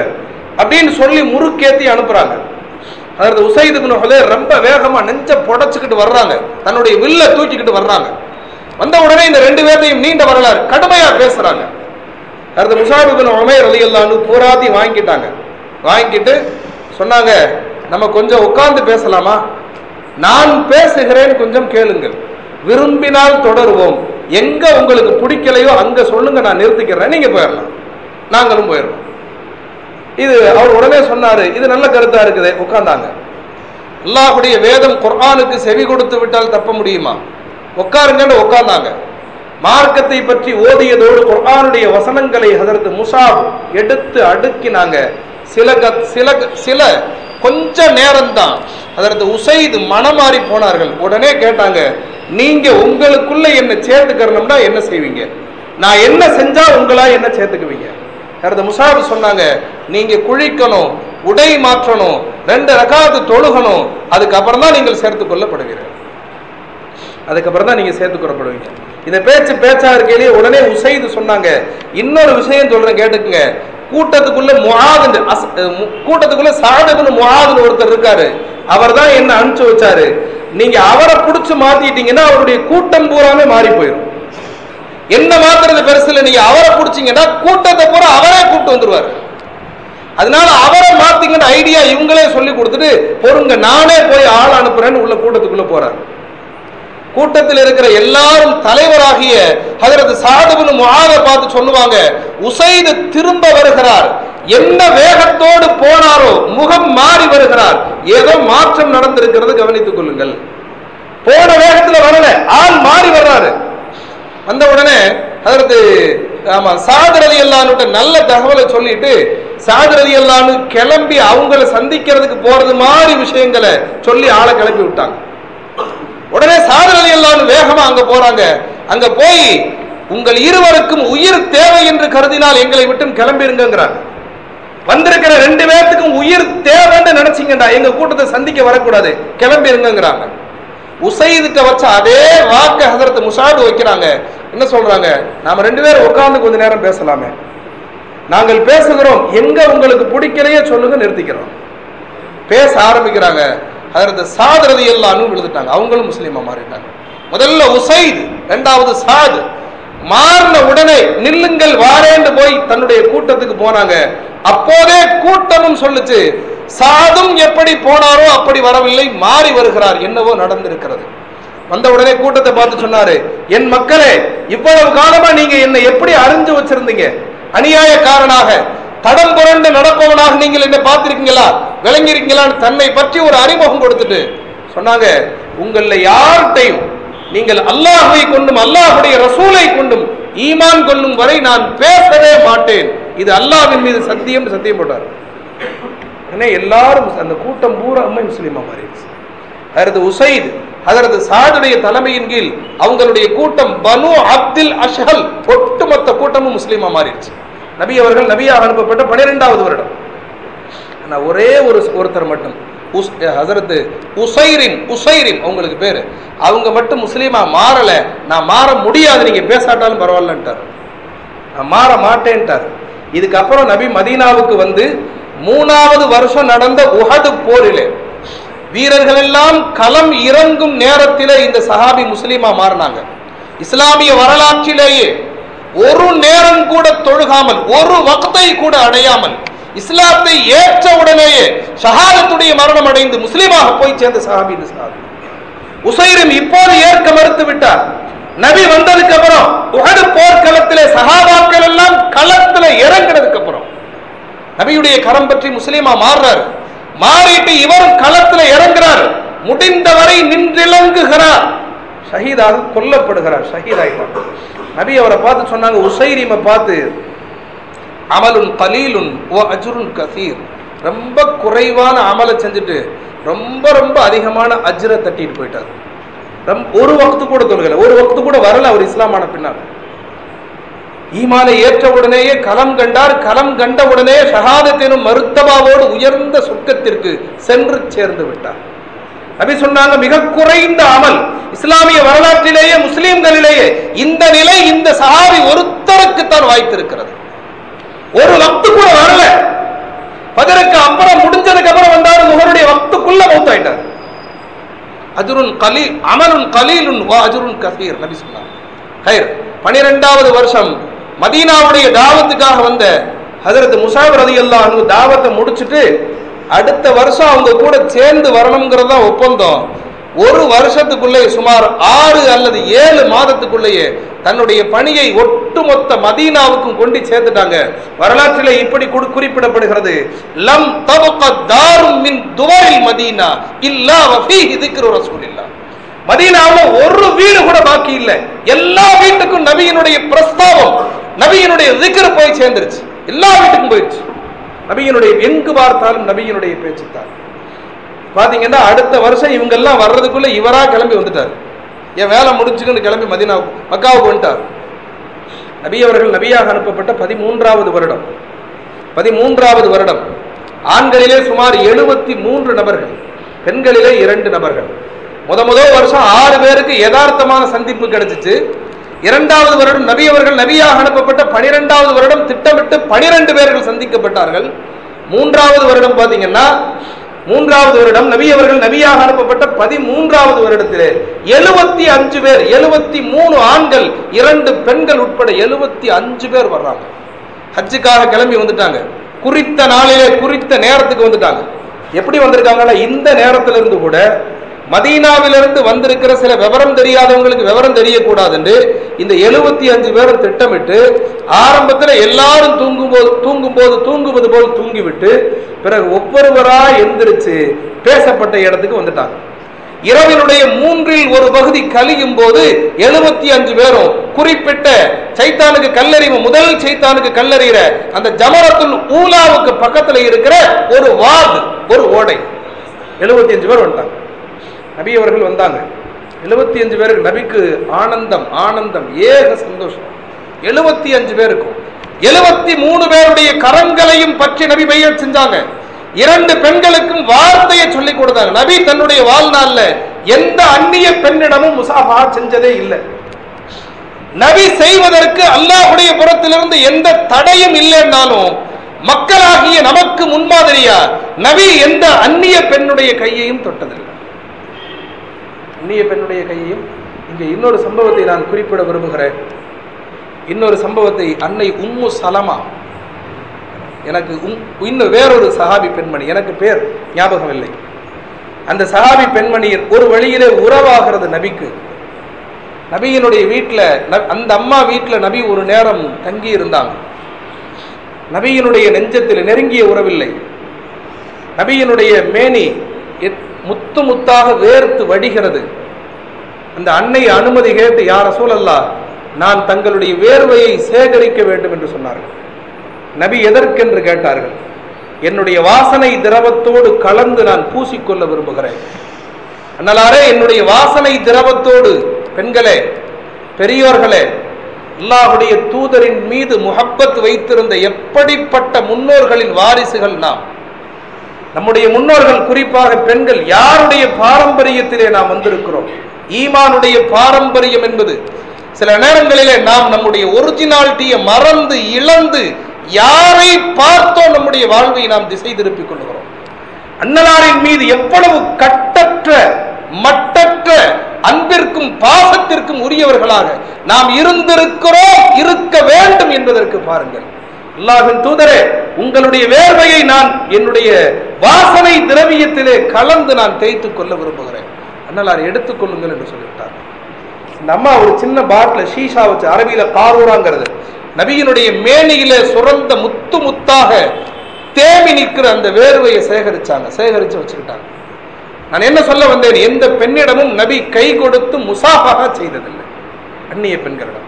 அப்படின்னு சொல்லி முறுக்கேத்தி அனுப்புறாங்க. அதாவது உசைது பின் ரொம்ப வேகமா நெஞ்ச புடச்சிக்கிட்டு வர்றாங்க. தன்னுடைய வில்ல தூக்கிக்கிட்டு வர்றாங்க. வந்த உடனே இந்த ரெண்டு பேர்த்தையும் நீண்ட வரலாறு கடுமையா பேசுறாங்க. அடுத்த முசாபி உமையர் உமைர் ரலியல்லாஹு பூராத்தையும் வாங்கிட்டாங்க. வாங்கிட்டு சொன்னாங்க நம்ம கொஞ்சம் உட்கார்ந்து பேசலாமா? நான் பேசுகிறேன் கொஞ்சம் கேளுங்கள். விரும்பினால் தொடருவோம். எங்க உங்களுக்கு பிடிக்கலையோ அங்க சொல்லுங்க நான் நிறுத்திக்கிறேன். நீங்க போயிடலாம் நாங்களும் போயிடுறோம் இது அவர் உடனே சொன்னாரு இது நல்ல கருத்தா இருக்குது. உட்கார்ந்தாங்க. அல்லாஹுடைய வேதம் குர்ஆனுக்கு செவி கொடுத்து விட்டால் தப்ப முடியுமா? உட்காருங்கன்னு உட்கார்ந்தாங்க. மார்க்கத்தை பற்றி ஓதியதோடு குர்ஆனுடைய வசனங்களை அதற்கு முசாப் எடுத்து அடுக்கினாங்க. சில க- சில க- சில கொஞ்ச நேரம்தான் அதற்கு உசைது மனமாறி போனார்கள். உடனே கேட்டாங்க நீங்க உங்களுக்குள்ள என்ன சேர்த்துக்கிறணும்னா என்ன செய்வீங்க? நான் என்ன செஞ்சா உங்களா என்ன சேர்த்துக்குவீங்க? அடுத்த முசாபு சொன்னாங்க நீங்க குழிக்கணும் உடை மாற்றணும் ரெண்டு ரகாத்து தொழுகணும் அதுக்கப்புறம் தான் நீங்கள் சேர்த்து கொள்ளப்படுவீர்கள். அதுக்கப்புறம் தான் நீங்க சேர்த்துக்கிறப்படுவீங்க இந்த பேச்சு பேச்சா இருக்கையிலேயே உடனே உசைது சொன்னாங்க. இன்னொரு விஷயம் சொல்றேன் கேட்டுக்குங்க. கூட்டத்துக்குள்ள முகாது கூட்டத்துக்குள்ள சாதகுன்னு முகாதுன்னு ஒருத்தர் இருக்காரு. அவர் தான் என்ன அனுப்பிச்சு வச்சாரு? நீங்க அவரை பிடிச்சு மாத்திட்டீங்கன்னா அவருடைய கூட்டம் பூராமே மாறி போயிடும் என்ன மாத்திரது பெருசுல நீங்க அவரை பிடிச்சிங்கன்னா கூட்டத்தை பூரா அவரே கூப்பிட்டு வந்துருவாரு. அதனால அவரை மாத்திங்கன்னு ஐடியா இவங்களே சொல்லி கொடுத்துட்டு பொறுங்க நானே போய் ஆள் அனுப்புறேன்னு உள்ள கூட்டத்துக்குள்ள போறாரு. கூட்டத்தில் இருக்கிற எல்லாரும் தலைவராகிய அதற்கு சாதுபின் முஆத பார்த்து சொல்லுவாங்க உசைது திரும்ப வருகிறார். என்ன வேகத்தோடு போனாரோ முகம் மாறி வருகிறார். ஏதோ மாற்றம் நடந்திருக்கிறது கவனித்துக் கொள்ளுங்கள். போன வேகத்துல வரல ஆள் மாறி வர்றாரு. வந்த உடனே அதற்கு ஆமா சாதரதி அலி நல்ல தகவலை சொல்லிட்டு சாதரதி அல்லானு கிளம்பி அவங்கள சந்திக்கிறதுக்கு போறது மாதிரி விஷயங்களை சொல்லி ஆளை கிளப்பி விட்டாங்க. உடனே சாதரதி அல்லானு வேகமா அங்க போறாங்க. அங்க போய் உங்கள் இருவருக்கும் உயிர் தேவை என்று கருதினால் எங்களை விட்டும் கிளம்பிருங்கிறாங்க வந்திருக்கிற ரெண்டு பேர்த்துக்கும் உயிர் தேவைன்னு நினைச்சீங்கடா எங்க கூட்டத்தை சந்திக்க வரக்கூடாது கிளம்பிருங்கிறாங்க உசைதுட்ட வச்ச அதே வாக்க ஹசரத் முஷாடு வைக்கிறாங்க. என்ன சொல்றாங்க? நாம ரெண்டு பேரும் உட்கார்ந்து கொஞ்ச நேரம் பேசலாமே. நாங்கள் பேசுகிறோம். எங்க உங்களுக்கு பிடிக்கலையே சொல்லுங்க நிறுத்திக்கிறோம். பேச ஆரம்பிக்கிறாங்க. ஹசரத் சாதரதி எல்லாரும் விழுந்துட்டாங்க. அவங்களும் முஸ்லீமா மாறிட்டாங்க. முதல்ல உசைது இரண்டாவது சாது. மாறின உடனே நில்லுங்கள் வாரேண்டு போய் தன்னுடைய கூட்டத்துக்கு போனாங்க. அப்போதே கூட்டமும் சொல்லுச்சு சாதும் எப்படி போனாரோ அப்படி வரவில்லை மாறி வருகிறார் என்னவோ நடந்திருக்கிறது. வந்த உடனே கூட்டத்தை பார்த்து சொன்னாரு என் மக்களே இவ்வளவு காலமா நீங்க என்னை எப்படி அறிஞ்சு வச்சிருந்தீங்க? அநியாயக்காரனாக தடம் புரண்டு நடப்பவனாக நீங்கள் என்ன பார்த்திருக்கீங்களா? விளங்கியிருக்கீங்களான்னு தன்னை பற்றி ஒரு அறிமுகம் கொடுத்துட்டு சொன்னாங்க உங்களில் யார்கிட்டையும் நீங்கள் அல்லாஹை கொண்டும் அல்லாஹுடைய ரசூலை கொண்டும் ஈமான் கொள்ளும் வரை நான் பேசவே மாட்டேன். இது அல்லாவின் மீது சத்தியம் சத்தியம் போட்டார். உடனே எல்லாரும் அந்த கூட்டம் பூரா அம்மை முஸ்லீமா மாறிடுச்சு. உசைத் அதரது சாதுடைய தலைமையின் கீழ் அவங்களுடைய கூட்டம் பனு அப்தில் அஷ்ஹல் ஒட்டுமொத்த கூட்டமும் முஸ்லீமா மாறிடுச்சு. நபி அவர்கள் நபியாக அனுப்பப்பட்ட பனிரெண்டாவது வருடம். ஆனா ஒரே ஒரு ஒருத்தர் மட்டும். உஸ் ஹசரத்து உசைரின் உசைரின் அவங்களுக்கு பேரு. அவங்க மட்டும் முஸ்லீமா மாறல. நான் மாற முடியாது. நீங்க பேசாட்டாலும் பரவாயில்லன்ட்டார். நான் மாற மாட்டேன்ட்டார். இதுக்கப்புறம் நபி மதீனாவுக்கு வந்து மூணாவது வருஷம் நடந்த உஹது போரிலே வீரர்கள் எல்லாம் களம் இறங்கும் நேரத்தில் இந்த சஹாபி முஸ்லீமா மாறினாங்க. இஸ்லாமிய வரலாற்றிலேயே ஒரு நேரம் கூட தொழுகாமல் ஒரு வக்தை கூட அடையாமல் இஸ்லாத்தை ஏற்ற உடனேயே ஷஹாதத்துடைய மரணம் அடைந்து முஸ்லீமாக போய் சேர்ந்த சஹாபி இந்த சஹாபி. உசைரும் இப்போது ஏற்க மறுத்து விட்டார். நபி வந்ததுக்கு அப்புறம் உஹது போர்க்களத்திலே சஹாபாக்கள் எல்லாம் களத்துல இறங்கினதுக்கு அப்புறம் நபியுடைய கரம் பற்றி முஸ்லீமா மாறுறாரு. மாறிட்டு இவரும் களத்துல இறங்குறார். முடிந்தவரை நின்றிலங்குகிறார். ஷஹீதாக கொல்லப்படுகிறார். ஷஹீதாயிட்டார் நபி அவரை பார்த்து சொன்னாங்க உசைரிமை பார்த்து அமலுன் கலீலுன் ஓ அஜுருன் கசீர். ரொம்ப குறைவான அமலை செஞ்சுட்டு ரொம்ப ரொம்ப அதிகமான அஜ்ரை தட்டிட்டு போயிட்டார். ரொம்ப ஒரு வக்து கூட தொழுகல. ஒரு வக்து கூட வரல அவர் இஸ்லாமான பின்னால். ஈமானை ஏற்ற உடனேயே களம் கண்டார். களம் கண்ட உடனே ஷஹாதத்தினும் மருத்தபாவோடு உயர்ந்த சொர்க்கத்திற்கு சென்று சேர்ந்து விட்டார். அப்படி சொன்னாங்க மிக குறைந்த அமல். இஸ்லாமிய வரலாற்றிலேயே முஸ்லீம்களிலேயே இந்த நிலை இந்த சஹாபி ஒருத்தருக்குத்தான் வாய்த்திருக்கிறது. ஒரு வக்து கூட வரல. பதருக்கு அப்புறம் முடிஞ்சதுக்கு அப்புறம் வந்தாரு முகருடைய வக்துக்குள்ள மௌத்தாயிட்டார். அஜுருன் கலி அமலுன் கலீலுன் வா அஜுருன் கசீர் நபி சொன்னார். ஹைர் பனிரெண்டாவது வருஷம் மதீனாவுடைய தாவத்துக்காக வந்த ஹதரத் முசாப் ரதி அல்லாஹ் தாவத்தை முடிச்சுட்டு அடுத்த வருஷம் அவங்க கூட சேர்ந்து வரணுங்கிறது தான் ஒப்பந்தம். ஒரு வருஷத்துக்குள்ளே சுமார் ஆறு அல்லது ஏழு மாதத்துக்குள்ளேயே தன்னுடைய பணியை ஒட்டுமொத்த மதீனாவுக்கும் கொண்டு சேர்த்துட்டாங்க. வரலாற்றிலே இப்படி குறிப்பிடப்படுகிறது. லம் தபக தாரும் மின் துவரில் மதீனா இல்லா வஃபீஹி திக்ரு ரசூலில்லாஹ். மதீனாவுல ஒரு வீடு கூட பாக்கி இல்லை. எல்லா வீட்டுக்கும் நபியினுடைய பிரஸ்தாவம் நபியினுடைய திக்ர் போய் சேர்ந்துருச்சு. எல்லா வீட்டுக்கும் போயிடுச்சு. நபியினுடைய எங்கு பார்த்தாலும் நபியினுடைய பேச்சுத்தான். பாத்தீங்கன்னா அடுத்த வருஷம் இவங்க எல்லாம் வர்றதுக்குள்ள இவரா கிளம்பி வந்துட்டாரு. என் வேலை முடிஞ்சுக்குன்னு கிளம்பி மதினாவுக்கு மக்காவுக்கு வந்துட்டார். நபி அவர்கள் நபியாக அனுப்பப்பட்ட பதிமூன்றாவது வருடம். பதிமூன்றாவது வருடம். ஆண்களிலே சுமார் எழுபத்தி மூன்று நபர்கள் பெண்களிலே இரண்டு நபர்கள். முத முதல் வருஷம் ஆறு பேருக்கு யதார்த்தமான சந்திப்பு கிடைச்சிச்சு. இரண்டாவது வருடம் நபி அவர்கள் நபியாக அனுப்பப்பட்ட பனிரெண்டாவது வருடம் திட்டமிட்டு பனிரெண்டு பேர்கள் சந்திக்கப்பட்டார்கள். மூன்றாவது வருடம் பார்த்தீங்கன்னா மூன்றாவது வருடம் நபி அவர்கள் நபியாக அனுப்பப்பட்ட பதிமூன்றாவது வருடத்திலே எழுபத்தி அஞ்சு பேர் எழுபத்தி மூணு ஆண்கள் இரண்டு பெண்கள் உட்பட எழுபத்தி அஞ்சு பேர் வர்றாங்க. ஹஜ்ஜுக்காக கிளம்பி வந்துட்டாங்க. குறித்த நாளிலே குறித்த நேரத்துக்கு வந்துட்டாங்க. எப்படி வந்திருக்காங்கன்னா இந்த நேரத்துல இருந்து கூட மதீனாவிலிருந்து வந்திருக்கிற சில விவரம் தெரியாதவங்களுக்கு விவரம் தெரியக்கூடாதுன்னு இந்த எழுபத்தி அஞ்சு பேரும் திட்டமிட்டு ஆரம்பத்தில் எல்லாரும் தூங்கும் போது தூங்கும் போது தூங்குவது போல் தூங்கிவிட்டு பிறகு ஒவ்வொருவரா எந்திரிச்சு பேசப்பட்ட இடத்துக்கு வந்துட்டாங்க. இரவினுடைய மூன்றில் ஒரு பகுதி கழியும் போது எழுபத்தி அஞ்சு பேரும் குறிப்பிட்ட சைத்தானுக்கு கல்லறிவு முதல் சைத்தானுக்கு கல்லறிகிற அந்த ஜமரத்துல் ஊலாவுக்கு பக்கத்தில் இருக்கிற ஒரு வார்டு ஒரு ஓடை. எழுபத்தி அஞ்சு பேர் வந்துட்டாங்க. நபி அவர்கள் வந்தாங்க. எழுபத்தி அஞ்சு பேருக்கு நபிக்கு ஆனந்தம் ஆனந்தம் ஏக சந்தோஷம். எழுபத்தி அஞ்சு பேருக்கும். எழுபத்தி மூணு பேருடைய கரங்களையும் பற்றி நபி பைய செஞ்சாங்க. இரண்டு பெண்களுக்கும் வார்த்தையை சொல்லி கொடுத்தாங்க. நபி தன்னுடைய வாழ்நாள்ல எந்த அந்நிய பெண்ணிடமும் முசாஃபா செஞ்சதே இல்லை. நபி செய்வதற்கு அல்லாஹுடைய புறத்திலிருந்து எந்த தடையும் இல்லைன்னாலும் மக்களாகிய நமக்கு முன்மாதிரியா நபி எந்த அந்நிய பெண்ணுடைய கையையும் தொட்டதில்லை. அந்நிய பெண்ணுடைய கையையும் இங்கே இன்னொரு சம்பவத்தை நான் குறிப்பிட விரும்புகிறேன். இன்னொரு சம்பவத்தை அன்னை உம்மு சலமா எனக்கு உம் இன்னும் வேறொரு சஹாபி பெண்மணி எனக்கு பேர் ஞாபகம் இல்லை அந்த சஹாபி பெண்மணியின் ஒரு வழியிலே உறவாகிறது நபிக்கு. நபியினுடைய வீட்டில் அந்த அம்மா வீட்டில் நபி ஒரு நேரம் தங்கி இருந்தாங்க நபியினுடைய நெஞ்சத்தில் நெருங்கிய உறவில்லை. நபியினுடைய மேனி முத்து முத்தாக வேர்த்து வடிகிறது. அந்த அன்னை அனுமதி கேட்டு யார சூழல்லா நான் தங்களுடைய வேர்வையை சேகரிக்க வேண்டும் என்று சொன்னார்கள். நபி எதற்கென்று கேட்டார்கள்? என்னுடைய வாசனை திரவத்தோடு கலந்து நான் பூசிக்கொள்ள விரும்புகிறேன். அண்ணலாரே என்னுடைய வாசனை திரவத்தோடு பெண்களே பெரியோர்களே அல்லாஹுடைய தூதரின் மீது முஹப்பத் வைத்திருந்த எப்படிப்பட்ட முன்னோர்களின் வாரிசுகள் நாம்? நம்முடைய முன்னோர்கள் குறிப்பாக பெண்கள் யாருடைய பாரம்பரியத்திலே நாம் வந்திருக்கிறோம்? ஈமானுடைய பாரம்பரியம் என்பது சில நேரங்களிலே நாம் நம்முடைய ஒரிஜினாலிட்டியை மறந்து இழந்து யாரை பார்த்தோ நம்முடைய வாழ்வை நாம் திசை திருப்பிக் கொள்கிறோம். அன்னலாரின் மீது எவ்வளவு கட்டற்ற மட்டற்ற அன்பிற்கும் பாசத்திற்கும் உரியவர்களாக நாம் இருந்திருக்கிறோம் இருக்க வேண்டும் என்பதற்கு பாருங்கள். அல்லாஹின் தூதரே உங்களுடைய வேர்வையை நான் என்னுடைய வாசனை திரவியத்திலே கலந்து நான் தேய்த்து கொள்ள விரும்புகிறேன். அண்ணலார் எடுத்துக்கொள்ளுங்கள் என்று சொல்லிவிட்டார். இந்த அம்மா ஒரு சின்ன பாட்டில் ஷீஷா வச்சு அரபியில காரூராங்கிறது நபியினுடைய மேனியில சுரந்த முத்து முத்தாக தேமி நிற்கிற அந்த வேர்வையை சேகரிச்சாங்க. சேகரிச்சு வச்சுக்கிட்டாங்க. நான் என்ன சொல்ல வந்தேன்? எந்த பெண்ணிடமும் நபி கை கொடுத்து முசாஃபாக செய்ததில்லை. அந்நிய பெண்களிடம்.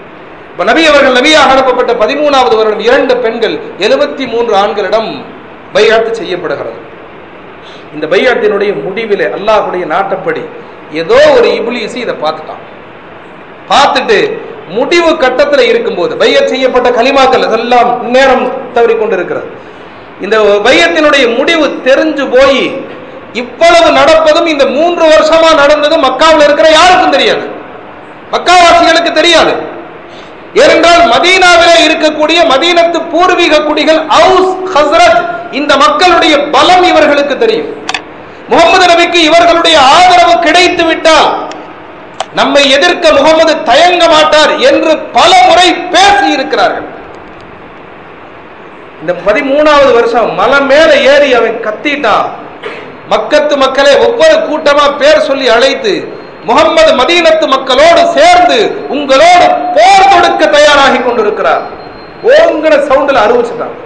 நபி அவர்கள் நபியாக அனுப்பப்பட்ட பதிமூணாவது வருடம் இரண்டு பெண்கள் எழுபத்தி மூன்று ஆண்களிடம் பையாத்து செய்யப்படுகிறது. இந்த பையாத்தினுடைய முடிவிலே அல்லாஹுடைய நாட்டப்படி ஏதோ ஒரு இபுலிசி இதை பார்த்துட்டான். பார்த்துட்டு முடிவு கட்டத்தில் இருக்கும்போது பையத் செய்யப்பட்ட களிமாக்கள் அதெல்லாம் நேரம் தவறி கொண்டிருக்கிறது இந்த பையத்தினுடைய முடிவு தெரிஞ்சு போய் இவ்வளவு நடப்பதும் இந்த மூன்று வருஷமா நடந்ததும் மக்காவில் இருக்கிற யாருக்கும் தெரியாது. மக்காவாசிகளுக்கு தெரியாது. ஏனென்றால் மதீனாவிலே இருக்கக்கூடிய மதீனத்து பூர்வீக குடிகள் அவுஸ் ஹஸ்ரத் இந்த மக்களுடைய பலம் இவர்களுக்கு தெரியும். முகமது நபிக்கு இவர்களுடைய ஆதரவு கிடைத்து விட்டால் நம்மை எதிர்க்க முகமது தயங்க மாட்டார் என்று பல முறை பேசி இருக்கிறார்கள் இந்த பதிமூணாவது வருஷம் மலை மேல ஏறி அவன் கத்திட்டான். மக்கத்து மக்களை ஒவ்வொரு கூட்டமா பேர் சொல்லி அழைத்து முகம்மது மதீனத்து மக்களோடு சேர்ந்து உங்களோடு போர் தொடுக்க தயாராகி கொண்டிருக்கிறார். ஓங்கிற சவுண்டில் அறிவிச்சுட்டாங்க.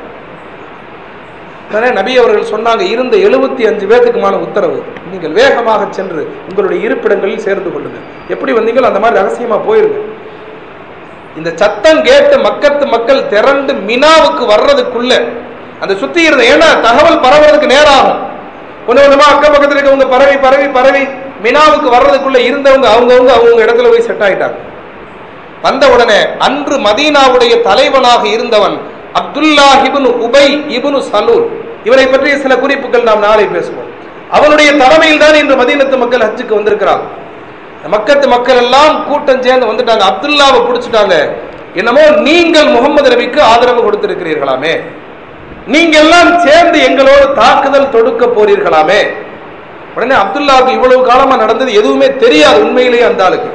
நபி அவர்கள் சொன்னாங்க இருந்த எழுபத்தி அஞ்சு பேத்துக்குமான உத்தரவு. நீங்கள் வேகமாக சென்று உங்களுடைய இருப்பிடங்களில் சேர்ந்து கொள்ளுங்கள். எப்படி வந்தீங்களோ அந்த மாதிரி ரகசியமா போயிருங்க. இந்த சத்தம் கேட்டு மக்கத்து மக்கள் திரண்டு மினாவுக்கு வர்றதுக்குள்ள அந்த சுத்தி இருந்த ஏன்னா தகவல் பரவுறதுக்கு நேரம் ஆகும். கொஞ்சம் கொஞ்சமா அக்கம் பக்கத்தில் இருக்கவங்க பரவி பரவி பரவி மினாவுக்கு வர்றதுக்குள்ள இருந்தவங்க அவங்கவுங்க அவங்க இடத்துல போய் செட் ஆயிட்டாங்க. வந்த உடனே அன்று மதீனாவுடைய தலைவனாக இருந்தவன் அப்துல்லா இப்னு உபை இபுனு சலூல். இவரை பற்றிய சில குறிப்புகள் நாம் நாளை பேசுவோம். அவனுடைய தலைமையில் தான் இன்று மதீனத்து மக்கள் ஹஜ்ஜுக்கு வந்திருக்கிறார் மக்கத்து மக்கள் எல்லாம் கூட்டம் சேர்ந்து வந்துட்டாங்க. அப்துல்லாவை பிடிச்சிட்டாங்க. என்னமோ நீங்கள் முகமது நபிக்கு ஆதரவு கொடுத்திருக்கிறீர்களாமே. நீங்க எல்லாம் சேர்ந்து எங்களோடு தாக்குதல் தொடுக்க போறீர்களாமே. உடனே அப்துல்லாவுக்கு இவ்வளவு காலமா நடந்தது எதுவுமே தெரியாது உண்மையிலேயே அந்த ஆளுக்கு.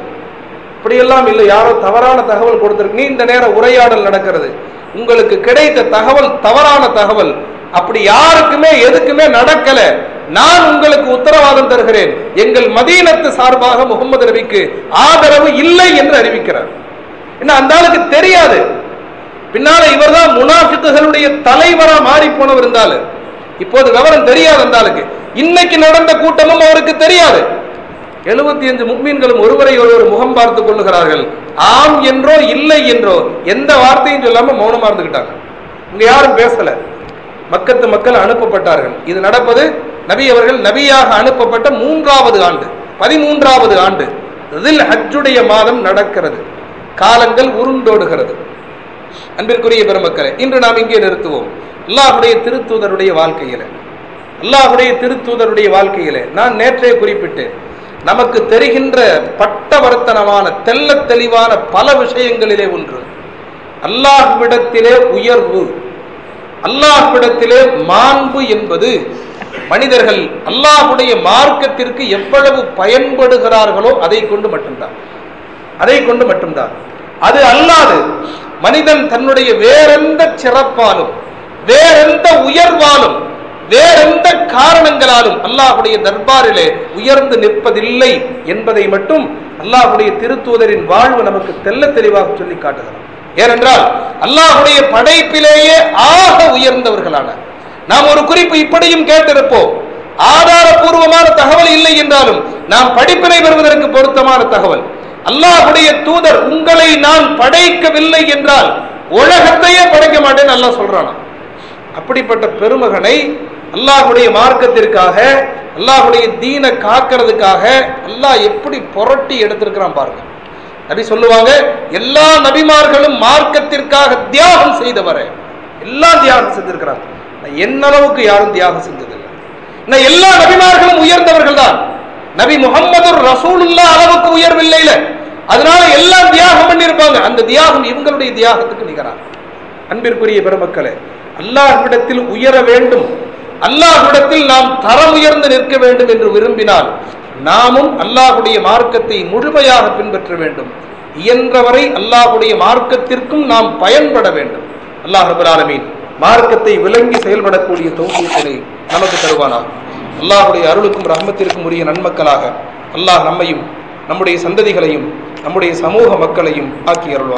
இப்படியெல்லாம் இல்லை யாரோ தவறான தகவல் கொடுத்திருக்கு. நீண்ட நேரம் உரையாடல் நடக்கிறது. உங்களுக்கு கிடைத்த தகவல் தவறான தகவல். அப்படி யாருக்குமே எதுக்குமே நடக்கல. நான் உங்களுக்கு உத்தரவாதம் தருகிறேன். எங்கள் மதீனத்து சார்பாக முகமது நபிக்கு ஆதரவு இல்லை என்று அறிவிக்கிறார். என்ன அந்த ஆளுக்கு தெரியாது. பின்னால இவர்தான் முனாஃபிக்குகளுடைய தலைவரா மாறி போனவர் இருந்தாலும் இப்போது விவரம் தெரியாது அந்த ஆளுக்கு இன்னைக்கு நடந்த கூட்டமும் அவருக்கு தெரியாது. எழுபத்தி அஞ்சு முக்மீன்களும் ஒருவரை ஒருவர் முகம் பார்த்துக் கொள்ளுகிறார்கள். ஆம் என்றோ இல்லை என்றோ எந்த வார்த்தையும் சொல்லாம மௌனமா இருந்துகிட்டாங்க. இங்க யாரும் பேசல. மக்கத்து மக்கள் அனுப்பப்பட்டார்கள். இது நடப்பது நபி அவர்கள் நபியாக அனுப்பப்பட்ட மூன்றாவது ஆண்டு பதிமூன்றாவது ஆண்டு இதில் ஹஜ்ஜுடைய மாதம் நடக்கிறது. காலங்கள் உருண்டோடுகிறது. அன்பிற்குரிய பெருமக்களை இன்று நாம் இங்கே நிறுத்துவோம். அல்லாஹுடைய திருத்தூதருடைய வாழ்க்கையில. அல்லாஹுடைய திருத்தூதருடைய வாழ்க்கையிலே நான் நேற்றே குறிப்பிட்டேன் நமக்கு தெரிகின்ற பட்டவர்த்தனமான தெல்ல தெளிவான பல விஷயங்களிலே ஒன்று அல்லாஹ்விடத்திலே உயர்வு. அல்லாஹ்விடத்திலே மாண்பு என்பது மனிதர்கள் அல்லாஹுடைய மார்க்கத்திற்கு எவ்வளவு பயன்படுகிறார்களோ அதை கொண்டு மட்டும்தான். அதை கொண்டு மட்டும்தான். அது அல்லாது மனிதன் தன்னுடைய வேறெந்த சிறப்பாலும் வேறெந்த உயர்வாலும் வேறெந்த காரணங்களாலும் அல்லாஹுடைய தர்பாரிலே உயர்ந்து நிற்பதில்லை என்பதை மட்டும் அல்லாஹுடைய திருத்தூதரின் வாழ்வு நமக்கு தெல்ல தெளிவாக சொல்லி காட்டுகிறார் ஏனென்றால் அல்லாஹுடைய படைப்பிலேயே ஆக உயர்ந்தவர்களான நாம் ஒரு குறிப்பு இப்படியும் கேட்டிருப்போம். ஆதாரபூர்வமான தகவல் இல்லை என்றாலும் நாம் படிப்பினை பெறுவதற்கு பொருத்தமான தகவல். அல்லாஹுடைய தூதர் உங்களை நான் படைக்கவில்லை என்றால் உலகத்தையே படைக்க மாட்டேன்னு அல்லாஹ் சொல்றானா? அப்படிப்பட்ட பெருமகனை அல்லாஹுடைய மார்க்கத்திற்காக அல்லாஹுடைய தீன காக்கிறதுக்காக அல்லாஹ் எப்படி புரட்டி எடுத்திருக்கிறான் பாருங்க. நபி சொல்லுவாங்க எல்லா நபிமார்களும் மார்க்கத்திற்காக தியாகம் செய்தவரை. எல்லாம் தியாகம் செஞ்சிருக்கிறாங்க. என்ன அளவுக்கு யாரும் தியாகம் செஞ்சதில்லை. எல்லா நபிமார்களும் உயர்ந்தவர்கள் தான். நபி முகமது ரசூலுல்லா அளவுக்கு உயர்வில்லை அதனால எல்லாம் தியாகம் பண்ணியிருப்பாங்க அந்த தியாகம் இவங்களுடைய தியாகத்துக்கு நிகராக அன்பிற்குரிய பெருமக்களே அல்லாஹ்விடத்தில் உயர வேண்டும். அல்லாஹ்விடத்தில் நாம் தரம் உயர்ந்து நிற்க வேண்டும் என்று விரும்பினால் நாமும் அல்லாஹுடைய மார்க்கத்தை முழுமையாக பின்பற்ற வேண்டும். இயன்றவரை அல்லாஹுடைய மார்க்கத்திற்கும் நாம் பயன்பட வேண்டும். அல்லாஹ் ரபுல் ஆலமீன் மார்க்கத்தை விளங்கி செயல்படக்கூடிய தௌஃபீக்கினை நமக்கு தருவானாகும் அல்லாஹுடைய அருளுக்கும் ரஹமத்திற்கும் உரிய நன்மக்களாக அல்லாஹ் நம்மையும் நம்முடைய சந்ததிகளையும் நம்முடைய சமூக மக்களையும் ஆக்கி அருள்வான்